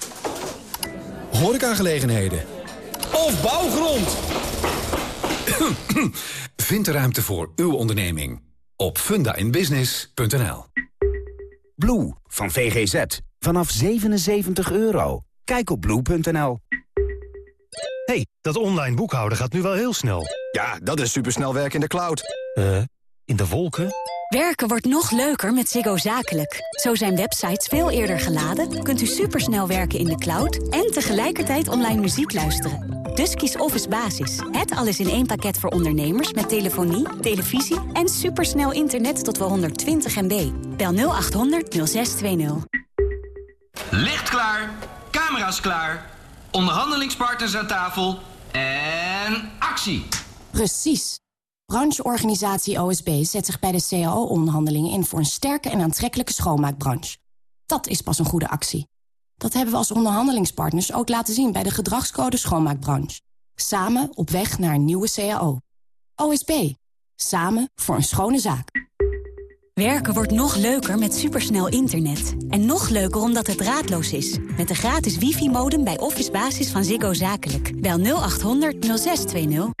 horecagelegenheden. Of bouwgrond. Vind de ruimte voor uw onderneming op fundainbusiness.nl. Blue van VGZ. Vanaf 77 euro. Kijk op blue.nl. hey, dat online boekhouden gaat nu wel heel snel. Ja, dat is supersnel werken in de cloud. Eh, in de wolken? Werken wordt nog leuker met Ziggo Zakelijk. Zo zijn websites veel eerder geladen, kunt u supersnel werken in de cloud... en tegelijkertijd online muziek luisteren. Dus kies Office Basis. Het alles in één pakket voor ondernemers met telefonie, televisie... en supersnel internet tot wel 120 MB. Bel 0800 0620. Licht klaar, camera's klaar, onderhandelingspartners aan tafel en actie. Precies. Brancheorganisatie OSB zet zich bij de CAO-onderhandelingen in... voor een sterke en aantrekkelijke schoonmaakbranche. Dat is pas een goede actie. Dat hebben we als onderhandelingspartners ook laten zien... bij de gedragscode schoonmaakbranche. Samen op weg naar een nieuwe CAO. OSB. Samen voor een schone zaak. Werken wordt nog leuker met supersnel internet. En nog leuker omdat het draadloos is. Met de gratis wifi-modem bij Office Basis van Ziggo Zakelijk. Bel 0800 0620.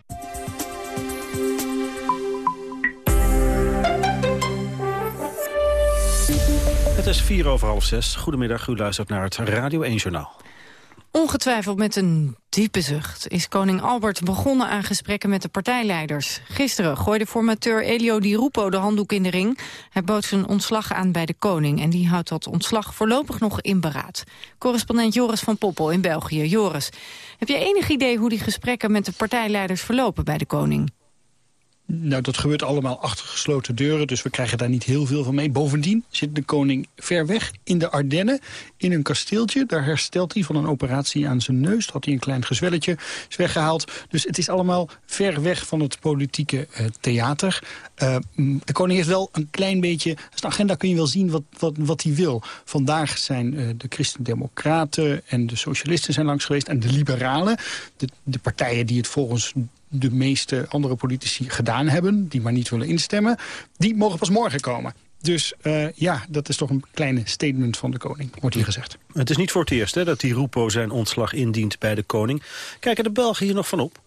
Het is vier over half zes. Goedemiddag, u luistert naar het Radio 1 Journaal. Ongetwijfeld met een diepe zucht is koning Albert begonnen aan gesprekken met de partijleiders. Gisteren gooide formateur Elio Di Rupo de handdoek in de ring. Hij bood zijn ontslag aan bij de koning en die houdt dat ontslag voorlopig nog in beraad. Correspondent Joris van Poppel in België. Joris, heb je enig idee hoe die gesprekken met de partijleiders verlopen bij de koning? Nou, dat gebeurt allemaal achter gesloten deuren, dus we krijgen daar niet heel veel van mee. Bovendien zit de koning ver weg in de Ardennen, in een kasteeltje. Daar herstelt hij van een operatie aan zijn neus. had hij een klein gezwelletje, is weggehaald. Dus het is allemaal ver weg van het politieke uh, theater. Uh, de koning heeft wel een klein beetje... De agenda kun je wel zien wat, wat, wat hij wil. Vandaag zijn uh, de christendemocraten en de socialisten zijn langs geweest... en de liberalen, de, de partijen die het volgens de meeste andere politici gedaan hebben... die maar niet willen instemmen, die mogen pas morgen komen. Dus uh, ja, dat is toch een kleine statement van de koning, wordt hier gezegd. Het is niet voor het eerst hè, dat die Rupo zijn ontslag indient bij de koning. Kijken de Belgen hier nog van op?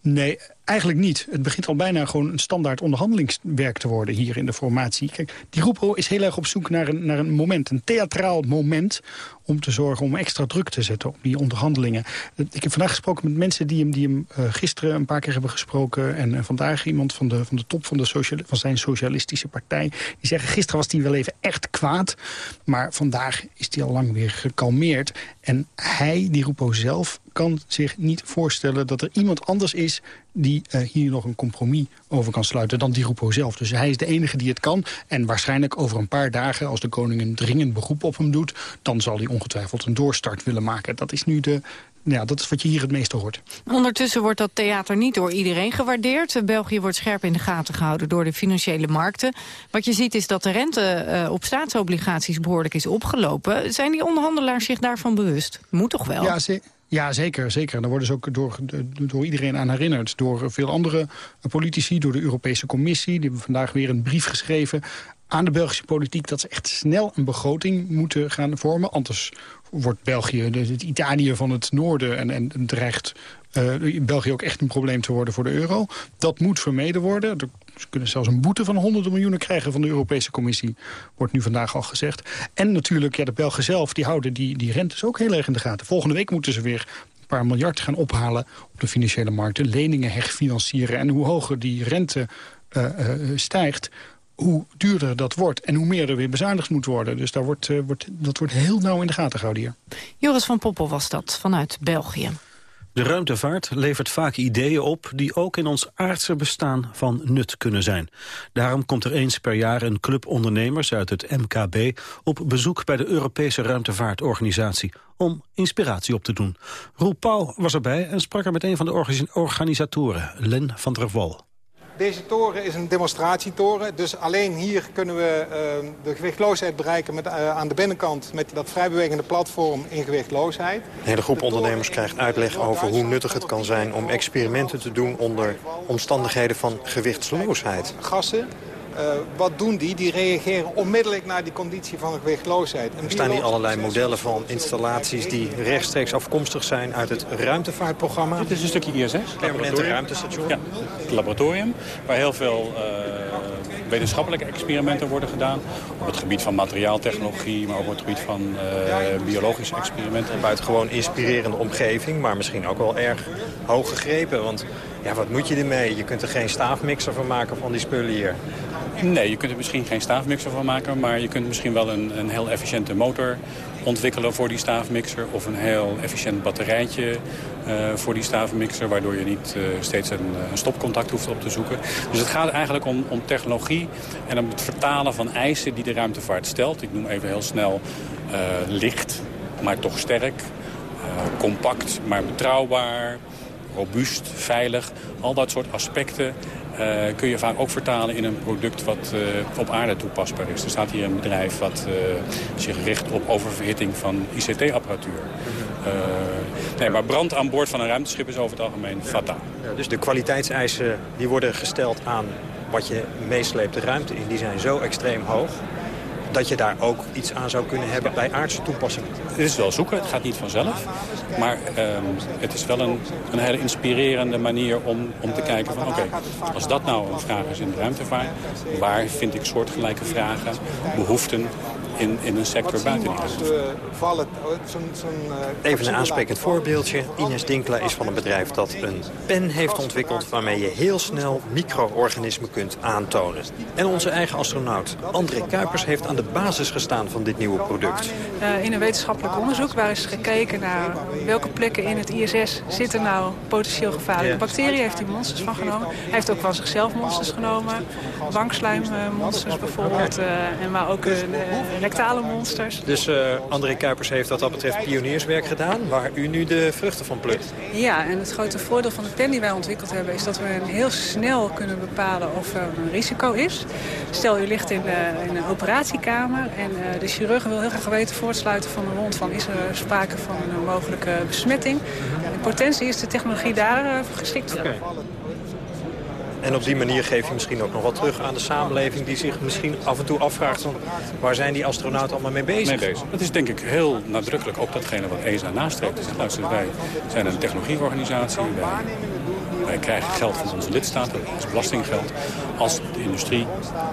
Nee, Eigenlijk niet. Het begint al bijna gewoon een standaard onderhandelingswerk te worden hier in de formatie. Kijk, die Rupo is heel erg op zoek naar een, naar een moment, een theatraal moment... om te zorgen om extra druk te zetten op die onderhandelingen. Ik heb vandaag gesproken met mensen die hem, die hem uh, gisteren een paar keer hebben gesproken... en uh, vandaag iemand van de, van de top van, de social, van zijn socialistische partij. Die zeggen, gisteren was hij wel even echt kwaad... maar vandaag is hij al lang weer gekalmeerd. En hij, die Rupo zelf, kan zich niet voorstellen dat er iemand anders is die uh, hier nog een compromis over kan sluiten dan die Rupo zelf. Dus hij is de enige die het kan. En waarschijnlijk over een paar dagen, als de koning een dringend beroep op hem doet... dan zal hij ongetwijfeld een doorstart willen maken. Dat is nu de, ja, dat is wat je hier het meeste hoort. Ondertussen wordt dat theater niet door iedereen gewaardeerd. België wordt scherp in de gaten gehouden door de financiële markten. Wat je ziet is dat de rente uh, op staatsobligaties behoorlijk is opgelopen. Zijn die onderhandelaars zich daarvan bewust? Moet toch wel? Ja, ze ja, zeker. zeker. Daar worden ze ook door, door iedereen aan herinnerd. Door veel andere politici, door de Europese Commissie. Die hebben vandaag weer een brief geschreven aan de Belgische politiek... dat ze echt snel een begroting moeten gaan vormen. Anders wordt België het Italië van het noorden... en, en dreigt uh, België ook echt een probleem te worden voor de euro. Dat moet vermeden worden. Ze kunnen zelfs een boete van honderden miljoenen krijgen van de Europese Commissie. Wordt nu vandaag al gezegd. En natuurlijk, ja, de Belgen zelf, die houden die, die rentes ook heel erg in de gaten. Volgende week moeten ze weer een paar miljard gaan ophalen op de financiële markten. Leningen herfinancieren. En hoe hoger die rente uh, uh, stijgt, hoe duurder dat wordt en hoe meer er weer bezuinigd moet worden. Dus daar wordt, wordt, dat wordt heel nauw in de gaten gehouden hier. Joris van Poppel was dat, vanuit België. De ruimtevaart levert vaak ideeën op die ook in ons aardse bestaan van nut kunnen zijn. Daarom komt er eens per jaar een club ondernemers uit het MKB op bezoek bij de Europese ruimtevaartorganisatie om inspiratie op te doen. Roel Pauw was erbij en sprak er met een van de organisatoren, Len van der Wal. Deze toren is een demonstratietoren. Dus alleen hier kunnen we uh, de gewichtloosheid bereiken met, uh, aan de binnenkant... met dat vrijbewegende platform in gewichtloosheid. Een hele groep ondernemers krijgt uitleg over hoe nuttig het kan zijn... om experimenten te doen onder omstandigheden van gewichtsloosheid. Gassen uh, wat doen die? Die reageren onmiddellijk naar die conditie van gewichtloosheid. er staan hier allerlei modellen van installaties die rechtstreeks afkomstig zijn uit het ruimtevaartprogramma. Dit is een stukje ISS. Permanente ruimtestation. Ja, het laboratorium waar heel veel uh, wetenschappelijke experimenten worden gedaan. Op het gebied van materiaaltechnologie, maar ook op het gebied van uh, biologische experimenten. Een buitengewoon inspirerende omgeving, maar misschien ook wel erg hoog gegrepen. Want ja, wat moet je ermee? Je kunt er geen staafmixer van maken van die spullen hier. Nee, je kunt er misschien geen staafmixer van maken... maar je kunt misschien wel een, een heel efficiënte motor ontwikkelen voor die staafmixer... of een heel efficiënt batterijtje uh, voor die staafmixer... waardoor je niet uh, steeds een, stopcontact hoeft op te zoeken. Dus het gaat eigenlijk om, om, technologie en om het vertalen van eisen die de ruimtevaart stelt. Ik noem even heel snel uh, licht, maar toch sterk. compact, maar betrouwbaar robuust, veilig. Al dat soort aspecten uh, kun je vaak ook vertalen in een product wat uh, op aarde toepasbaar is. Er staat hier een bedrijf wat uh, zich richt op oververhitting van ICT-apparatuur. nee, maar brand aan boord van een ruimteschip is over het algemeen fataal. Ja, dus de kwaliteitseisen die worden gesteld aan wat je meesleept de ruimte in, die zijn zo extreem hoog dat je daar ook iets aan zou kunnen hebben bij aardse toepassingen. Het is wel zoeken, het gaat niet vanzelf. Maar ehm, het is wel een, een hele inspirerende manier om, om te kijken van... oké, als dat nou een vraag is in de ruimtevaart... waar vind ik soortgelijke vragen, behoeften in, in een sector buiten die ruimte? Even een aansprekend voorbeeldje. Ines Dinkla is van een bedrijf dat een pen heeft ontwikkeld... waarmee je heel snel micro-organismen kunt aantonen. En onze eigen astronaut André Kuipers heeft aan de basis gestaan van dit nieuwe product. Uh, in een wetenschappelijk onderzoek waar is gekeken naar welke plekken in het ISS zitten nou potentieel gevaarlijke bacteriën. Heeft hij monsters van genomen. Hij heeft ook van zichzelf monsters genomen. Bankslijmmonsters bijvoorbeeld. Uh, en maar ook uh, rectale monsters. Dus André Kuipers heeft wat dat betreft pionierswerk gedaan, waar u nu de vruchten van plukt. Ja, en het grote voordeel van de pen die wij ontwikkeld hebben... is dat we heel snel kunnen bepalen of er een risico is. Stel, u ligt in, in een operatiekamer en de chirurg wil heel graag weten voor het sluiten van een wond... van is er sprake van een mogelijke besmetting. In potentie is de technologie daar geschikt voor. Okay. En op die manier geef je misschien ook nog wat terug aan de samenleving... die zich misschien af en toe afvraagt... Van, waar zijn die astronauten allemaal mee bezig? Mee bezig. Dat is denk ik heel nadrukkelijk ook datgene wat ESA nastreeft. Dus, luister, wij zijn een technologieorganisatie. Wij, wij krijgen geld van onze lidstaten, dat is belastinggeld. Als de industrie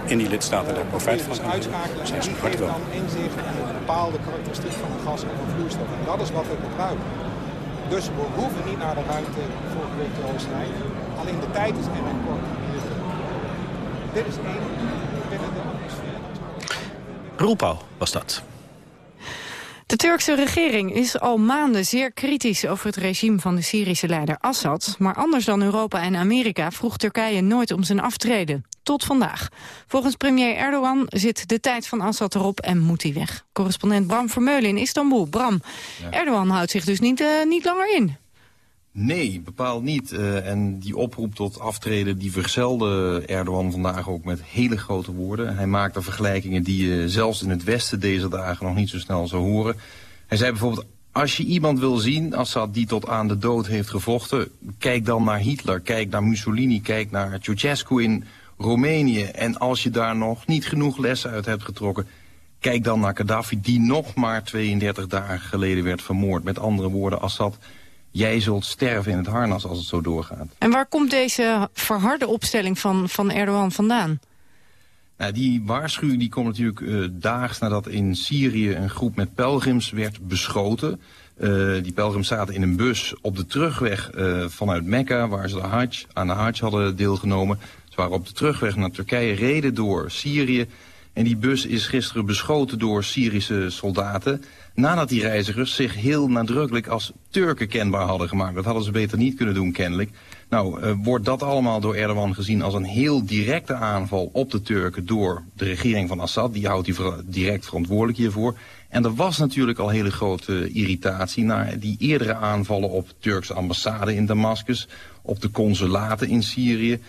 in die lidstaten daar profijt van kan hebben, zijn ze hard wel. Een bepaalde karakteristiek van een gas en een vloeistof. En dat is wat we gebruiken. Dus we hoeven niet naar de ruimte voor gewichteloosheid. Alleen de tijd is erg kort. Dit is één binnen de atmosfeer. Roel Pauw was dat. De Turkse regering is al maanden zeer kritisch over het regime van de Syrische leider Assad. Maar anders dan Europa en Amerika vroeg Turkije nooit om zijn aftreden. Tot vandaag. Volgens premier Erdogan zit de tijd van Assad erop en moet hij weg. Correspondent Bram Vermeulen in Istanbul. Bram, Erdogan houdt zich dus niet, uh, niet langer in. Nee, bepaald niet. Uh, en die oproep tot aftreden, die verzelde Erdogan vandaag ook met hele grote woorden. Hij maakte vergelijkingen die je zelfs in het Westen deze dagen nog niet zo snel zou horen. Hij zei bijvoorbeeld, als je iemand wil zien, Assad die tot aan de dood heeft gevochten, kijk dan naar Hitler, kijk naar Mussolini, kijk naar Ceausescu in Roemenië. En als je daar nog niet genoeg lessen uit hebt getrokken, kijk dan naar Gaddafi, die nog maar 32 dagen geleden werd vermoord. Met andere woorden, Assad jij zult sterven in het harnas als het zo doorgaat. En waar komt deze verharde opstelling van, van Erdogan vandaan? Nou, die waarschuwing die komt natuurlijk uh, daags nadat in Syrië een groep met pelgrims werd beschoten. Uh, die pelgrims zaten in een bus op de terugweg uh, vanuit Mekka, waar ze de Hajj, aan de Hajj hadden deelgenomen. Ze waren op de terugweg naar Turkije, reden door Syrië. En die bus is gisteren beschoten door Syrische soldaten nadat die reizigers zich heel nadrukkelijk als Turken kenbaar hadden gemaakt. Dat hadden ze beter niet kunnen doen, kennelijk. Nou, uh, wordt dat allemaal door Erdogan gezien als een heel directe aanval op de Turken door de regering van Assad. Die houdt die direct verantwoordelijk hiervoor. En er was natuurlijk al hele grote irritatie naar die eerdere aanvallen op Turkse ambassade in Damascus, op de consulaten in Syrië.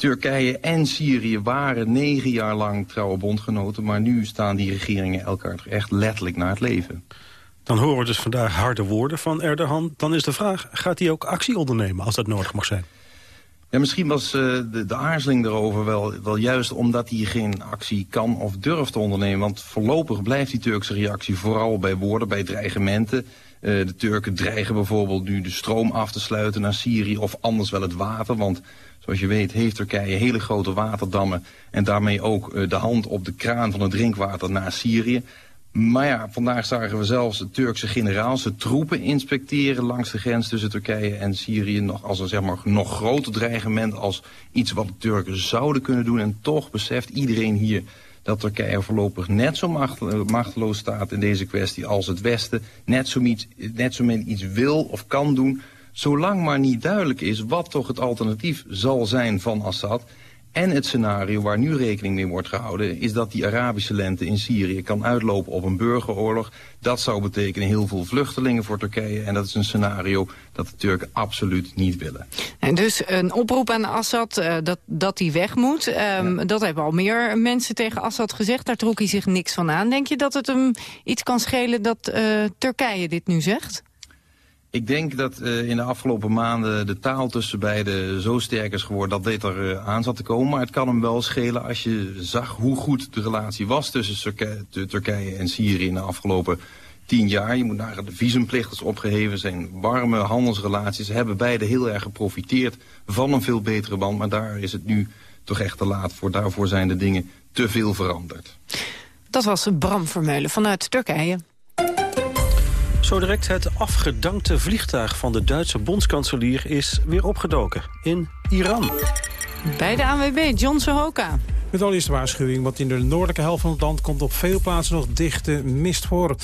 Turkije en Syrië waren negen jaar lang trouwe bondgenoten... maar nu staan die regeringen elkaar echt letterlijk naar het leven. Dan horen we dus vandaag harde woorden van Erdogan. Dan is de vraag, gaat hij ook actie ondernemen als dat nodig mag zijn? Ja, misschien was uh, de, de, aarzeling erover wel, wel juist omdat hij geen actie kan of durft te ondernemen. Want voorlopig blijft die Turkse reactie vooral bij woorden, bij dreigementen. Uh, de Turken dreigen bijvoorbeeld nu de stroom af te sluiten naar Syrië of anders wel het water. Want zoals je weet heeft Turkije hele grote waterdammen en daarmee ook uh, de hand op de kraan van het drinkwater naar Syrië. Maar ja, vandaag zagen we zelfs de Turkse generaals de troepen inspecteren langs de grens tussen Turkije en Syrië nog als een zeg maar, nog groter dreigement als iets wat de Turken zouden kunnen doen. En toch beseft iedereen hier dat Turkije voorlopig net zo machteloos staat in deze kwestie als het Westen. Net zo, net zo min iets wil of kan doen, zolang maar niet duidelijk is wat toch het alternatief zal zijn van Assad. En het scenario waar nu rekening mee wordt gehouden... is dat die Arabische lente in Syrië kan uitlopen op een burgeroorlog. Dat zou betekenen heel veel vluchtelingen voor Turkije. En dat is een scenario dat de Turken absoluut niet willen. En dus een oproep aan Assad uh, dat, dat hij weg moet. Um, ja. Dat hebben al meer mensen tegen Assad gezegd. Daar trok hij zich niks van aan. Denk je dat het hem iets kan schelen dat uh, Turkije dit nu zegt? Ik denk dat uh, in de afgelopen maanden de taal tussen beiden zo sterk is geworden dat dit er uh, aan zat te komen. Maar het kan hem wel schelen als je zag hoe goed de relatie was tussen Turkije, en Syrië in de afgelopen tien jaar. Je moet naar de visumplicht is opgeheven, zijn warme handelsrelaties. Hebben beide heel erg geprofiteerd van een veel betere band. Maar daar is het nu toch echt te laat voor. Daarvoor zijn de dingen te veel veranderd. Dat was Bram Vermeulen vanuit Turkije. Zo direct het afgedankte vliegtuig van de Duitse bondskanselier is weer opgedoken in Iran. Bij de ANWB, John Sohoka. Met al eerste waarschuwing, want in de noordelijke helft van het land komt op veel plaatsen nog dichte mist voor.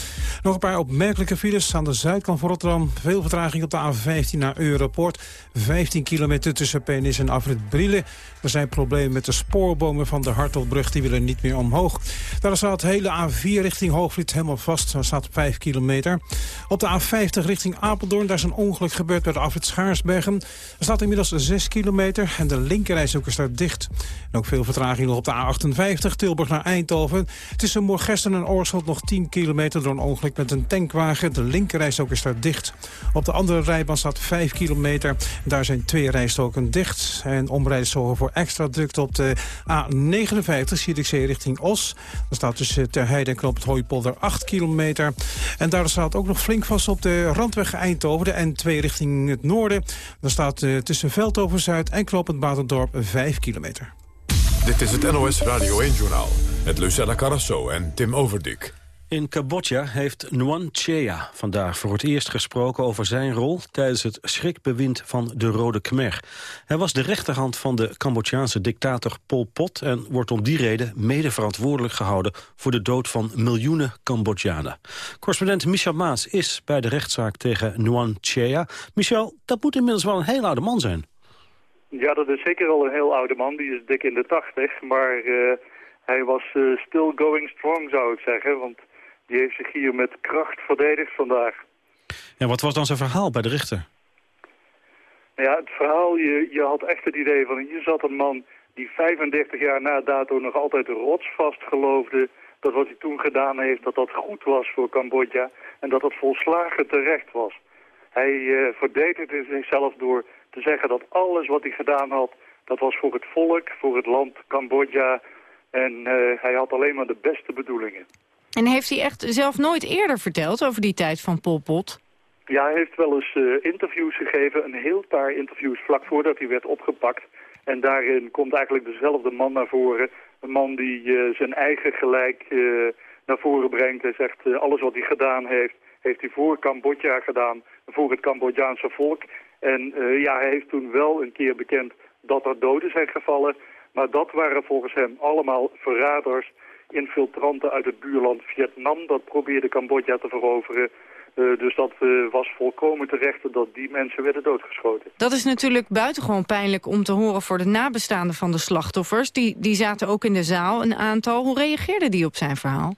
Nog een paar opmerkelijke files aan de zuidkant van Rotterdam. Veel vertraging op de A15 naar Europort. 15 kilometer tussen Penis en Afrit Brielen. Er zijn problemen met de spoorbomen van de Hartelbrug, die willen niet meer omhoog. Daar staat de hele A4 richting Hoogvliet helemaal vast. Daar staat 5 kilometer. Op de A50 richting Apeldoorn, daar is een ongeluk gebeurd bij de Afrit Schaarsbergen. Er staat inmiddels 6 kilometer en de linkerrijstrook staat dicht. En ook veel vertraging op de A58, Tilburg naar Eindhoven. Tussen Moorgesten en Oorschot nog 10 kilometer door een ongeluk met een tankwagen. De linkerrijstrook is daar dicht. Op de andere rijbaan staat 5 kilometer. Daar zijn twee rijstroken dicht. En omrijden zorgen voor extra drukte op de A59, Zierikzee richting Os. Er staat tussen Ter Heide en Knoop het Hooipolder 8 kilometer. En daar staat ook nog flink vast op de randweg Eindhoven, de N2 richting het noorden. Daar staat uh, tussen Veldhoven-Zuid en Knoop het Batendorp 5 kilometer. Dit is het NOS Radio 1-journaal met Lucella Carrasso en Tim Overdik. In Cambodja heeft Nguyen Chea vandaag voor het eerst gesproken over zijn rol tijdens het schrikbewind van de Rode Khmer. Hij was de rechterhand van de Cambodjaanse dictator Pol Pot en wordt om die reden mede verantwoordelijk gehouden voor de dood van miljoenen Cambodjanen. Correspondent Michel Maas is bij de rechtszaak tegen Nguyen Chea. Michel, dat moet inmiddels wel een heel oude man zijn. Ja, dat is zeker wel een heel oude man. Die is dik in de tachtig. Maar uh, hij was uh, still going strong, zou ik zeggen. Want die heeft zich hier met kracht verdedigd vandaag. En wat was dan zijn verhaal bij de rechter? Ja, het verhaal, je, je had echt het idee van... hier zat een man die 35 jaar na dato nog altijd rotsvast geloofde... dat wat hij toen gedaan heeft, dat dat goed was voor Cambodja... en dat dat volslagen terecht was. Hij uh, verdedigde zichzelf door te zeggen dat alles wat hij gedaan had... dat was voor het volk, voor het land Cambodja... en uh, hij had alleen maar de beste bedoelingen. En heeft hij echt zelf nooit eerder verteld over die tijd van Pol Pot? Ja, hij heeft wel eens uh, interviews gegeven, een heel paar interviews vlak voordat hij werd opgepakt. En daarin komt eigenlijk dezelfde man naar voren. Een man die uh, zijn eigen gelijk uh, naar voren brengt. Hij zegt alles wat hij gedaan heeft, heeft hij voor Cambodja gedaan, voor het Cambodjaanse volk. En ja, hij heeft toen wel een keer bekend dat er doden zijn gevallen. Maar dat waren volgens hem allemaal verraders infiltranten uit het buurland Vietnam. Dat probeerde Cambodja te veroveren. Uh, dus dat uh, was volkomen terecht dat die mensen werden doodgeschoten. Dat is natuurlijk buitengewoon pijnlijk om te horen voor de nabestaanden van de slachtoffers. Die, die zaten ook in de zaal, een aantal. Hoe reageerden die op zijn verhaal?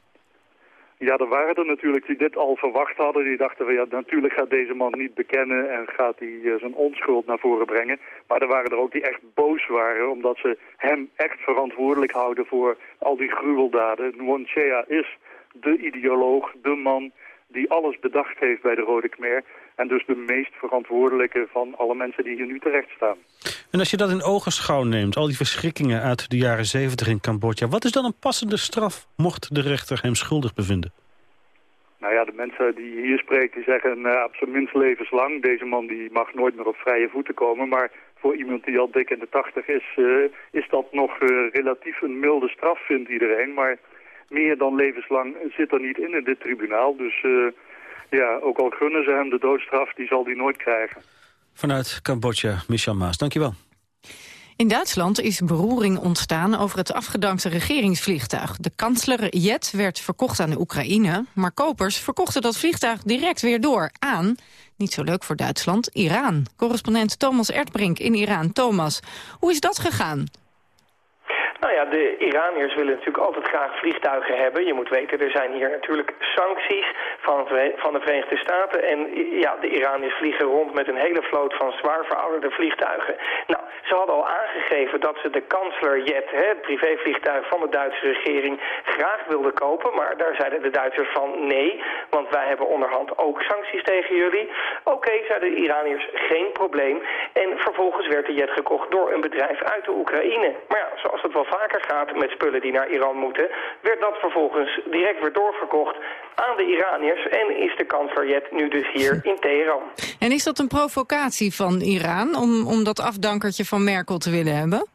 Ja, er waren er natuurlijk die dit al verwacht hadden. Die dachten van ja, natuurlijk gaat deze man niet bekennen en gaat hij uh, zijn onschuld naar voren brengen. Maar er waren er ook die echt boos waren omdat ze hem echt verantwoordelijk houden voor al die gruweldaden. Nguyen Chea is de ideoloog, de man die alles bedacht heeft bij de Rode Khmer. En dus de meest verantwoordelijke van alle mensen die hier nu terecht staan. En als je dat in ogenschouw neemt, al die verschrikkingen uit de jaren 70 in Cambodja... wat is dan een passende straf, mocht de rechter hem schuldig bevinden? Nou ja, de mensen die je hier spreekt, die zeggen uh, op zijn minst levenslang. Deze man die mag nooit meer op vrije voeten komen. Maar voor iemand die al dik in de tachtig is, uh, is dat nog uh, relatief een milde straf, vindt iedereen. Maar meer dan levenslang zit er niet in in dit tribunaal. Dus ja, ook al gunnen ze hem de doodstraf, die zal hij nooit krijgen. Vanuit Cambodja, Michel Maas, dankjewel. In Duitsland is beroering ontstaan over het afgedankte regeringsvliegtuig. De kansler Jet werd verkocht aan de Oekraïne, maar kopers verkochten dat vliegtuig direct weer door aan, niet zo leuk voor Duitsland, Iran. Correspondent Thomas Erdbrink in Iran. Thomas, hoe is dat gegaan? Nou ja, de Iraniërs willen natuurlijk altijd graag vliegtuigen hebben. Je moet weten, er zijn hier natuurlijk sancties van, van de Verenigde Staten. En ja, de Iraniërs vliegen rond met een hele vloot van zwaar verouderde vliegtuigen. Nou, ze hadden al aangegeven dat ze de kanslerjet, het privévliegtuig van de Duitse regering, graag wilden kopen. Maar daar zeiden de Duitsers van nee, want wij hebben onderhand ook sancties tegen jullie. Oké, zeiden de Iraniërs, geen probleem. En vervolgens werd de jet gekocht door een bedrijf uit de Oekraïne. Maar ja, zoals het wel vaker gaat met spullen die naar Iran moeten... werd dat vervolgens direct weer doorverkocht aan de Iraniërs... en is de kanslerjet nu dus hier in Teheran. En is dat een provocatie van Iran om, om dat afdankertje van Merkel te willen hebben?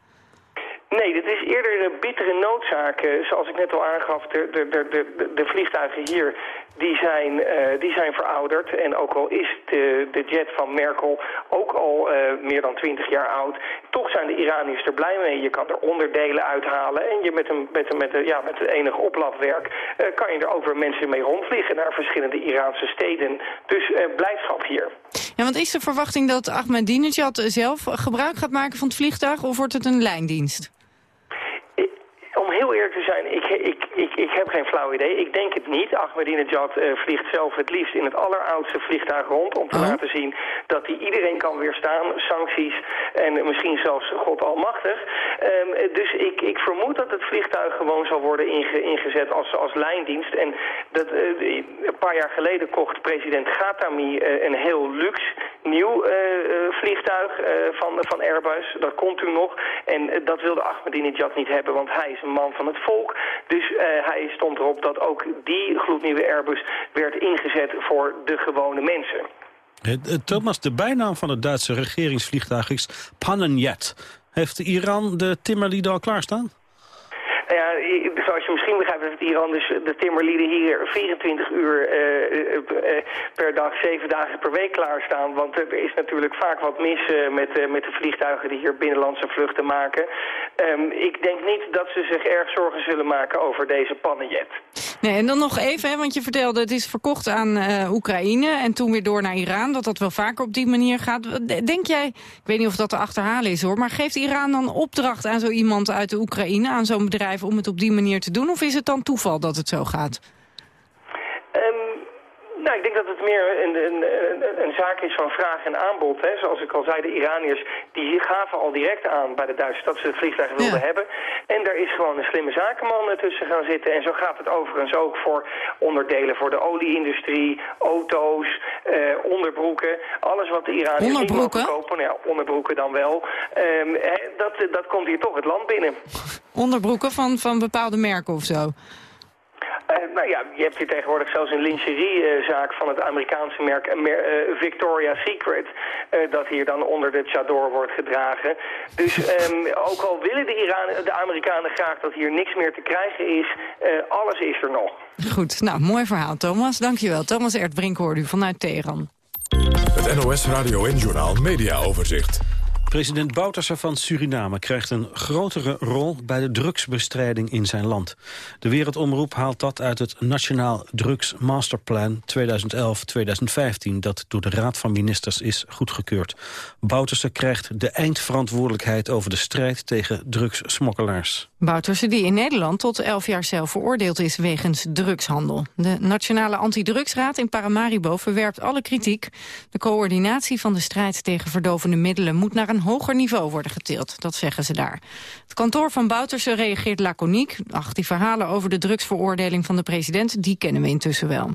Nee, dit is eerder een bittere noodzaak. Eh, zoals ik net al aangaf, de, de, de, de, vliegtuigen hier die zijn, uh, die zijn verouderd. En ook al is de, de jet van Merkel ook al uh, meer dan 20 jaar oud... toch zijn de Iraniërs er blij mee. Je kan er onderdelen uithalen en je met, een, met, een, met, een, ja, met enig oplapwerk... Uh, kan je er ook weer mensen mee rondvliegen naar verschillende Iraanse steden. Dus blijdschap hier. Ja, want is de verwachting dat Ahmadinejad zelf gebruik gaat maken van het vliegtuig... of wordt het een lijndienst? Om heel eerlijk te zijn, ik, ik, ik, ik heb geen flauw idee. Ik denk het niet. Ahmadinejad uh, vliegt zelf het liefst in het alleroudste vliegtuig rond... om te oh. laten zien dat hij iedereen kan weerstaan, sancties en misschien zelfs God almachtig. Um, dus ik, ik vermoed dat het vliegtuig gewoon zal worden inge, ingezet als, als lijndienst. En dat, uh, een paar jaar geleden kocht president Ghatami uh, een heel luxe nieuw vliegtuig van, van Airbus. Dat komt u nog. En dat wilde Ahmadinejad niet hebben, want hij is een man van het volk. Dus uh, hij stond erop dat ook die gloednieuwe Airbus werd ingezet voor de gewone mensen. Thomas, de bijnaam van het Duitse regeringsvliegtuig is Pannenjet. Heeft Iran de timmerlieden al klaarstaan? Ja, zoals je misschien begrijpt, heeft Iran dus de timmerlieden hier 24 uur uh, uh, per dag, 7 dagen per week klaarstaan. Want er is natuurlijk vaak wat mis met, met de vliegtuigen die hier binnenlandse vluchten maken. Um, ik denk niet dat ze zich erg zorgen zullen maken over deze pannenjet. Nee, en dan nog even, hè, want je vertelde het is verkocht aan Oekraïne en toen weer door naar Iran. Dat dat wel vaker op die manier gaat. Denk jij, ik weet niet of dat te achterhalen is hoor, maar geeft Iran dan opdracht aan zo iemand uit de Oekraïne, aan zo'n bedrijf om het op die manier te doen? Of is het dan toeval dat het zo gaat? Nou, ik denk dat het meer een, een, een, zaak is van vraag en aanbod. Hè. Zoals ik al zei, de Iraniërs die gaven al direct aan bij de Duitsers dat ze het vliegtuig wilden hebben. En daar is gewoon een slimme zakenman tussen gaan zitten. En zo gaat het overigens ook voor onderdelen voor de olieindustrie, auto's, eh, onderbroeken. Alles wat de Iraniërs niet mogen kopen, nou ja, onderbroeken dan wel. Um, hè, dat, dat komt hier toch het land binnen. Onderbroeken van, van bepaalde merken of zo? Uh, nou ja, je hebt hier tegenwoordig zelfs een lingeriezaak van het Amerikaanse merk uh, Victoria's Secret... Uh, dat hier dan onder de chador wordt gedragen. Dus um, ook al willen de, Iran de Amerikanen graag dat hier niks meer te krijgen is... alles is er nog. Goed, nou, mooi verhaal, Thomas. Dankjewel. Thomas Erdbrink hoorde u vanuit Teheran. Het NOS Radio en Journaal Media Overzicht. President Bouterse van Suriname krijgt een grotere rol bij de drugsbestrijding in zijn land. De Wereldomroep haalt dat uit het Nationaal Drugs Masterplan 2011-2015... dat door de Raad van Ministers is goedgekeurd. Bouterse krijgt de eindverantwoordelijkheid over de strijd tegen drugssmokkelaars. Bouterse die in Nederland tot 11 jaar cel veroordeeld is wegens drugshandel. De Nationale Antidrugsraad in Paramaribo verwerpt alle kritiek. De coördinatie van de strijd tegen verdovende middelen moet naar een hoger niveau worden getild. Dat zeggen ze daar. Het kantoor van Bouterse reageert laconiek. Ach, die verhalen over de drugsveroordeling van de president, die kennen we intussen wel.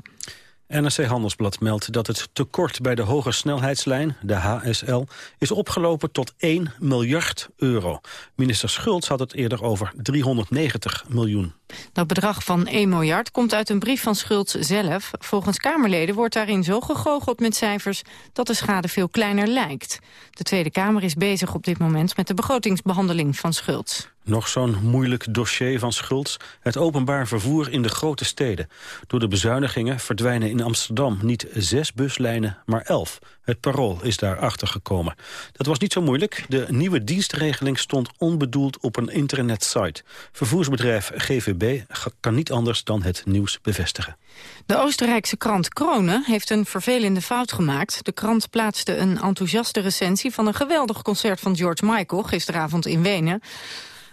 NRC Handelsblad meldt dat het tekort bij de hoge snelheidslijn, de HSL, is opgelopen tot 1 miljard euro. Minister Schultz had het eerder over 390 miljoen. Dat bedrag van 1 miljard komt uit een brief van Schultz zelf. Volgens Kamerleden wordt daarin zo gegoocheld met cijfers dat de schade veel kleiner lijkt. De Tweede Kamer is bezig op dit moment met de begrotingsbehandeling van Schultz. Nog zo'n moeilijk dossier van Schultz. Het openbaar vervoer in de grote steden. Door de bezuinigingen verdwijnen in Amsterdam niet zes buslijnen, maar elf. Het parool is daarachter gekomen. Dat was niet zo moeilijk. De nieuwe dienstregeling stond onbedoeld op een internetsite. Vervoersbedrijf GVB kan niet anders dan het nieuws bevestigen. De Oostenrijkse krant Krone heeft een vervelende fout gemaakt. De krant plaatste een enthousiaste recensie van een geweldig concert van George Michael gisteravond in Wenen.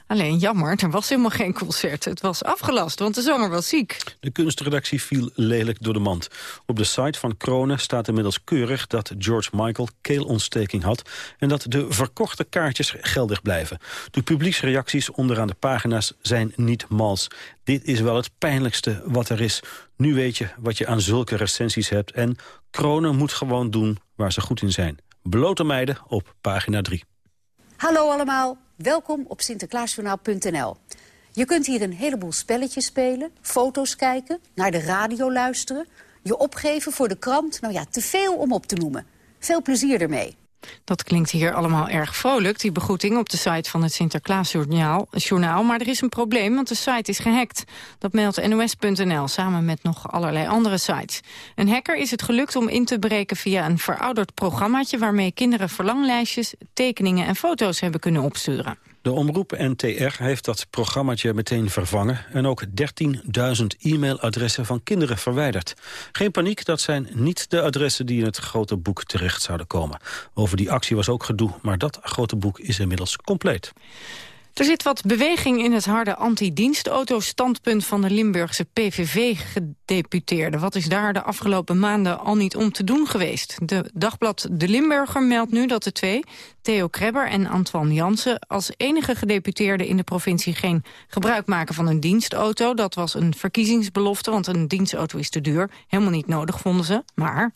Alleen jammer, er was helemaal geen concert. Het was afgelast, want de zanger was ziek. De kunstredactie viel lelijk door de mand. Op de site van Kronen staat inmiddels keurig dat George Michael keelontsteking had... en dat de verkochte kaartjes geldig blijven. De publieksreacties onderaan de pagina's zijn niet mals. Dit is wel het pijnlijkste wat er is. Nu weet je wat je aan zulke recensies hebt... en Kronen moet gewoon doen waar ze goed in zijn. Blote meiden op pagina 3. Hallo allemaal, welkom op sinterklaasjournaal.nl. Je kunt hier een heleboel spelletjes spelen, foto's kijken, naar de radio luisteren... je opgeven voor de krant, nou ja, te veel om op te noemen. Veel plezier ermee. Dat klinkt hier allemaal erg vrolijk, die begroeting op de site van het Sinterklaasjournaal. Journaal, maar er is een probleem, want de site is gehackt. Dat meldt NOS.nl samen met nog allerlei andere sites. Een hacker is het gelukt om in te breken via een verouderd programmaatje... waarmee kinderen verlanglijstjes, tekeningen en foto's hebben kunnen opsturen. De omroep NTR heeft dat programmaatje meteen vervangen... en ook 13.000 e-mailadressen van kinderen verwijderd. Geen paniek, dat zijn niet de adressen die in het grote boek terecht zouden komen. Over die actie was ook gedoe, maar dat grote boek is inmiddels compleet. Er zit wat beweging in het harde anti-dienstauto-standpunt van de Limburgse PVV-gedeputeerde. Wat is daar de afgelopen maanden al niet om te doen geweest? De dagblad De Limburger meldt nu dat de twee, Theo Krebber en Antoine Jansen... als enige gedeputeerden in de provincie geen gebruik maken van een dienstauto. Dat was een verkiezingsbelofte, want een dienstauto is te duur. Helemaal niet nodig, vonden ze. Maar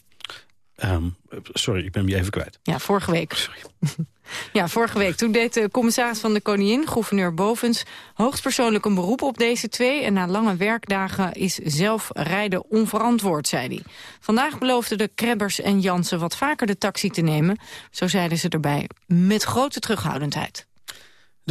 Um, sorry, ik ben je even kwijt. Ja, vorige week. ja, vorige week. Toen deed de commissaris van de Koningin, gouverneur Bovens... hoogstpersoonlijk een beroep op deze twee. En na lange werkdagen is zelf rijden onverantwoord, zei hij. Vandaag beloofden de Krebbers en Jansen wat vaker de taxi te nemen. Zo zeiden ze erbij, met grote terughoudendheid.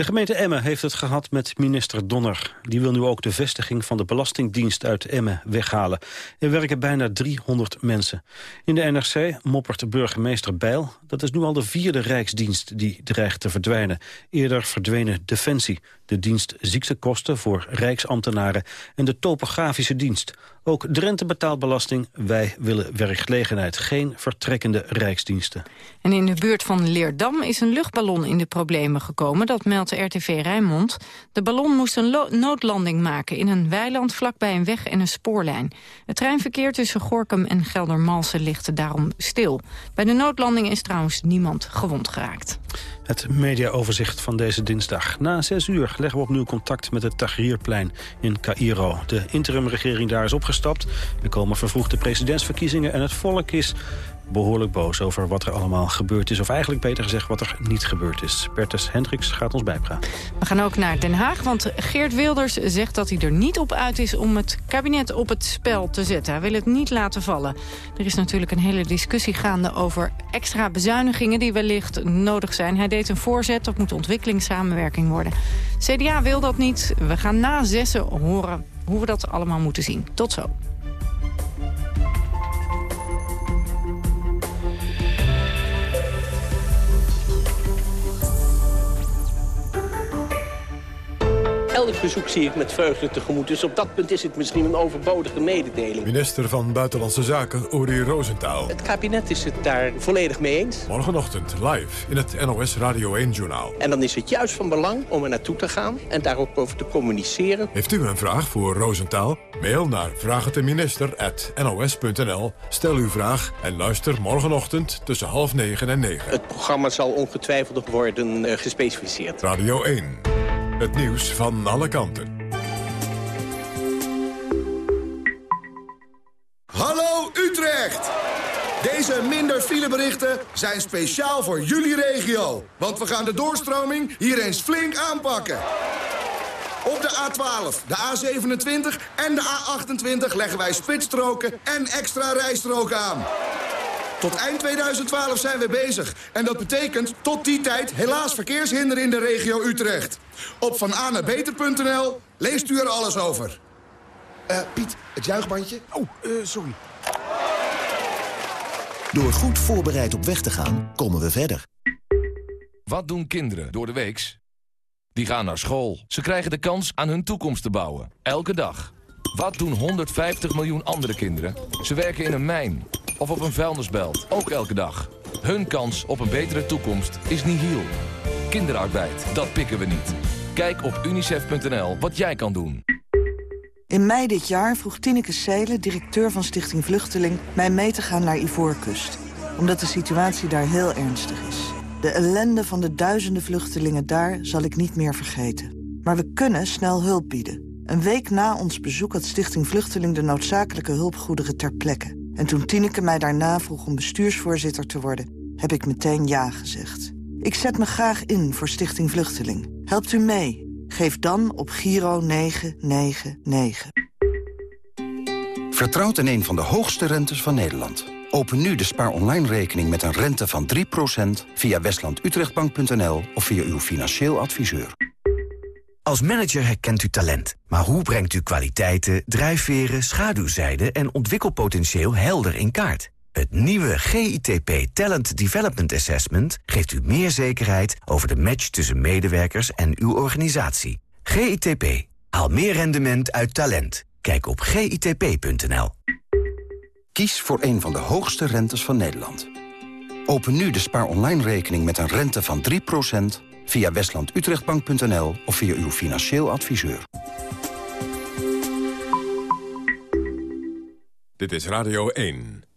De gemeente Emmen heeft het gehad met minister Donner. Die wil nu ook de vestiging van de Belastingdienst uit Emmen weghalen. Er werken bijna 300 mensen. In de NRC moppert burgemeester Bijl. Dat is nu al de vierde rijksdienst die dreigt te verdwijnen. Eerder verdwenen Defensie, de dienst ziektekosten voor rijksambtenaren... en de topografische dienst. Ook Drenthe betaalt belasting. Wij willen werkgelegenheid, geen vertrekkende rijksdiensten. En in de buurt van Leerdam is een luchtballon in de problemen gekomen. Dat meldt RTV Rijnmond. De ballon moest een noodlanding maken in een weiland vlakbij een weg en een spoorlijn. Het treinverkeer tussen Gorkum en Geldermalsen ligt daarom stil. Bij de noodlanding is trouwens niemand gewond geraakt. Het mediaoverzicht van deze dinsdag. Na zes uur leggen we opnieuw contact met het Tahrirplein in Cairo. De interimregering daar is opgestapt. Er komen vervroegde presidentsverkiezingen en het volk is behoorlijk boos over wat er allemaal gebeurd is. Of eigenlijk beter gezegd wat er niet gebeurd is. Bertus Hendricks gaat ons bijpraten. We gaan ook naar Den Haag, want Geert Wilders zegt dat hij er niet op uit is... om het kabinet op het spel te zetten. Hij wil het niet laten vallen. Er is natuurlijk een hele discussie gaande over extra bezuinigingen... die wellicht nodig zijn. Hij deed een voorzet, dat moet ontwikkelingssamenwerking worden. CDA wil dat niet. We gaan na zessen horen hoe we dat allemaal moeten zien. Tot zo. Elk bezoek zie ik met vreugde tegemoet. Dus op dat punt is het misschien een overbodige mededeling. Minister van Buitenlandse Zaken, Uri Rosenthal. Het kabinet is het daar volledig mee eens. Morgenochtend live in het NOS Radio 1-journaal. En dan is het juist van belang om er naartoe te gaan en daar ook over te communiceren. Heeft u een vraag voor Rosenthal? Mail naar vraagteminister.nos.nl. Stel uw vraag en luister morgenochtend tussen half negen en negen. Het programma zal ongetwijfeld worden uh, gespecificeerd. Radio 1. Het nieuws van alle kanten. Hallo Utrecht! Deze minder fileberichten zijn speciaal voor jullie regio. Want we gaan de doorstroming hier eens flink aanpakken. Op de A12, de A27 en de A28 leggen wij spitsstroken en extra rijstroken aan. Tot eind 2012 zijn we bezig. En dat betekent tot die tijd helaas verkeershinder in de regio Utrecht. Op vananabeter.nl leest u er alles over. Uh, Piet, het juichbandje. Oh, uh, sorry. Door goed voorbereid op weg te gaan, komen we verder. Wat doen kinderen door de weeks? Die gaan naar school. Ze krijgen de kans aan hun toekomst te bouwen. Elke dag. Wat doen 150 miljoen andere kinderen? Ze werken in een mijn of op een vuilnisbelt, ook elke dag. Hun kans op een betere toekomst is nihil. Kinderarbeid, dat pikken we niet. Kijk op unicef.nl wat jij kan doen. In mei dit jaar vroeg Tineke Seelen, directeur van Stichting Vluchteling... mij mee te gaan naar Ivoorkust. Omdat de situatie daar heel ernstig is. De ellende van de duizenden vluchtelingen daar zal ik niet meer vergeten. Maar we kunnen snel hulp bieden. Een week na ons bezoek had Stichting Vluchteling de noodzakelijke hulpgoederen ter plekke. En toen Tineke mij daarna vroeg om bestuursvoorzitter te worden... heb ik meteen ja gezegd. Ik zet me graag in voor Stichting Vluchteling. Helpt u mee? Geef dan op Giro 999. Vertrouwt in een van de hoogste rentes van Nederland. Open nu de spaar online rekening met een rente van 3% via westlandutrechtbank.nl of via uw financieel adviseur. Als manager herkent u talent. Maar hoe brengt u kwaliteiten, drijfveren, schaduwzijden en ontwikkelpotentieel helder in kaart? Het nieuwe GITP Talent Development Assessment geeft u meer zekerheid over de match tussen medewerkers en uw organisatie. GITP. Haal meer rendement uit talent. Kijk op gitp.nl. Kies voor een van de hoogste rentes van Nederland. Open nu de spaar online rekening met een rente van 3% via westlandutrechtbank.nl of via uw financieel adviseur. Dit is Radio 1.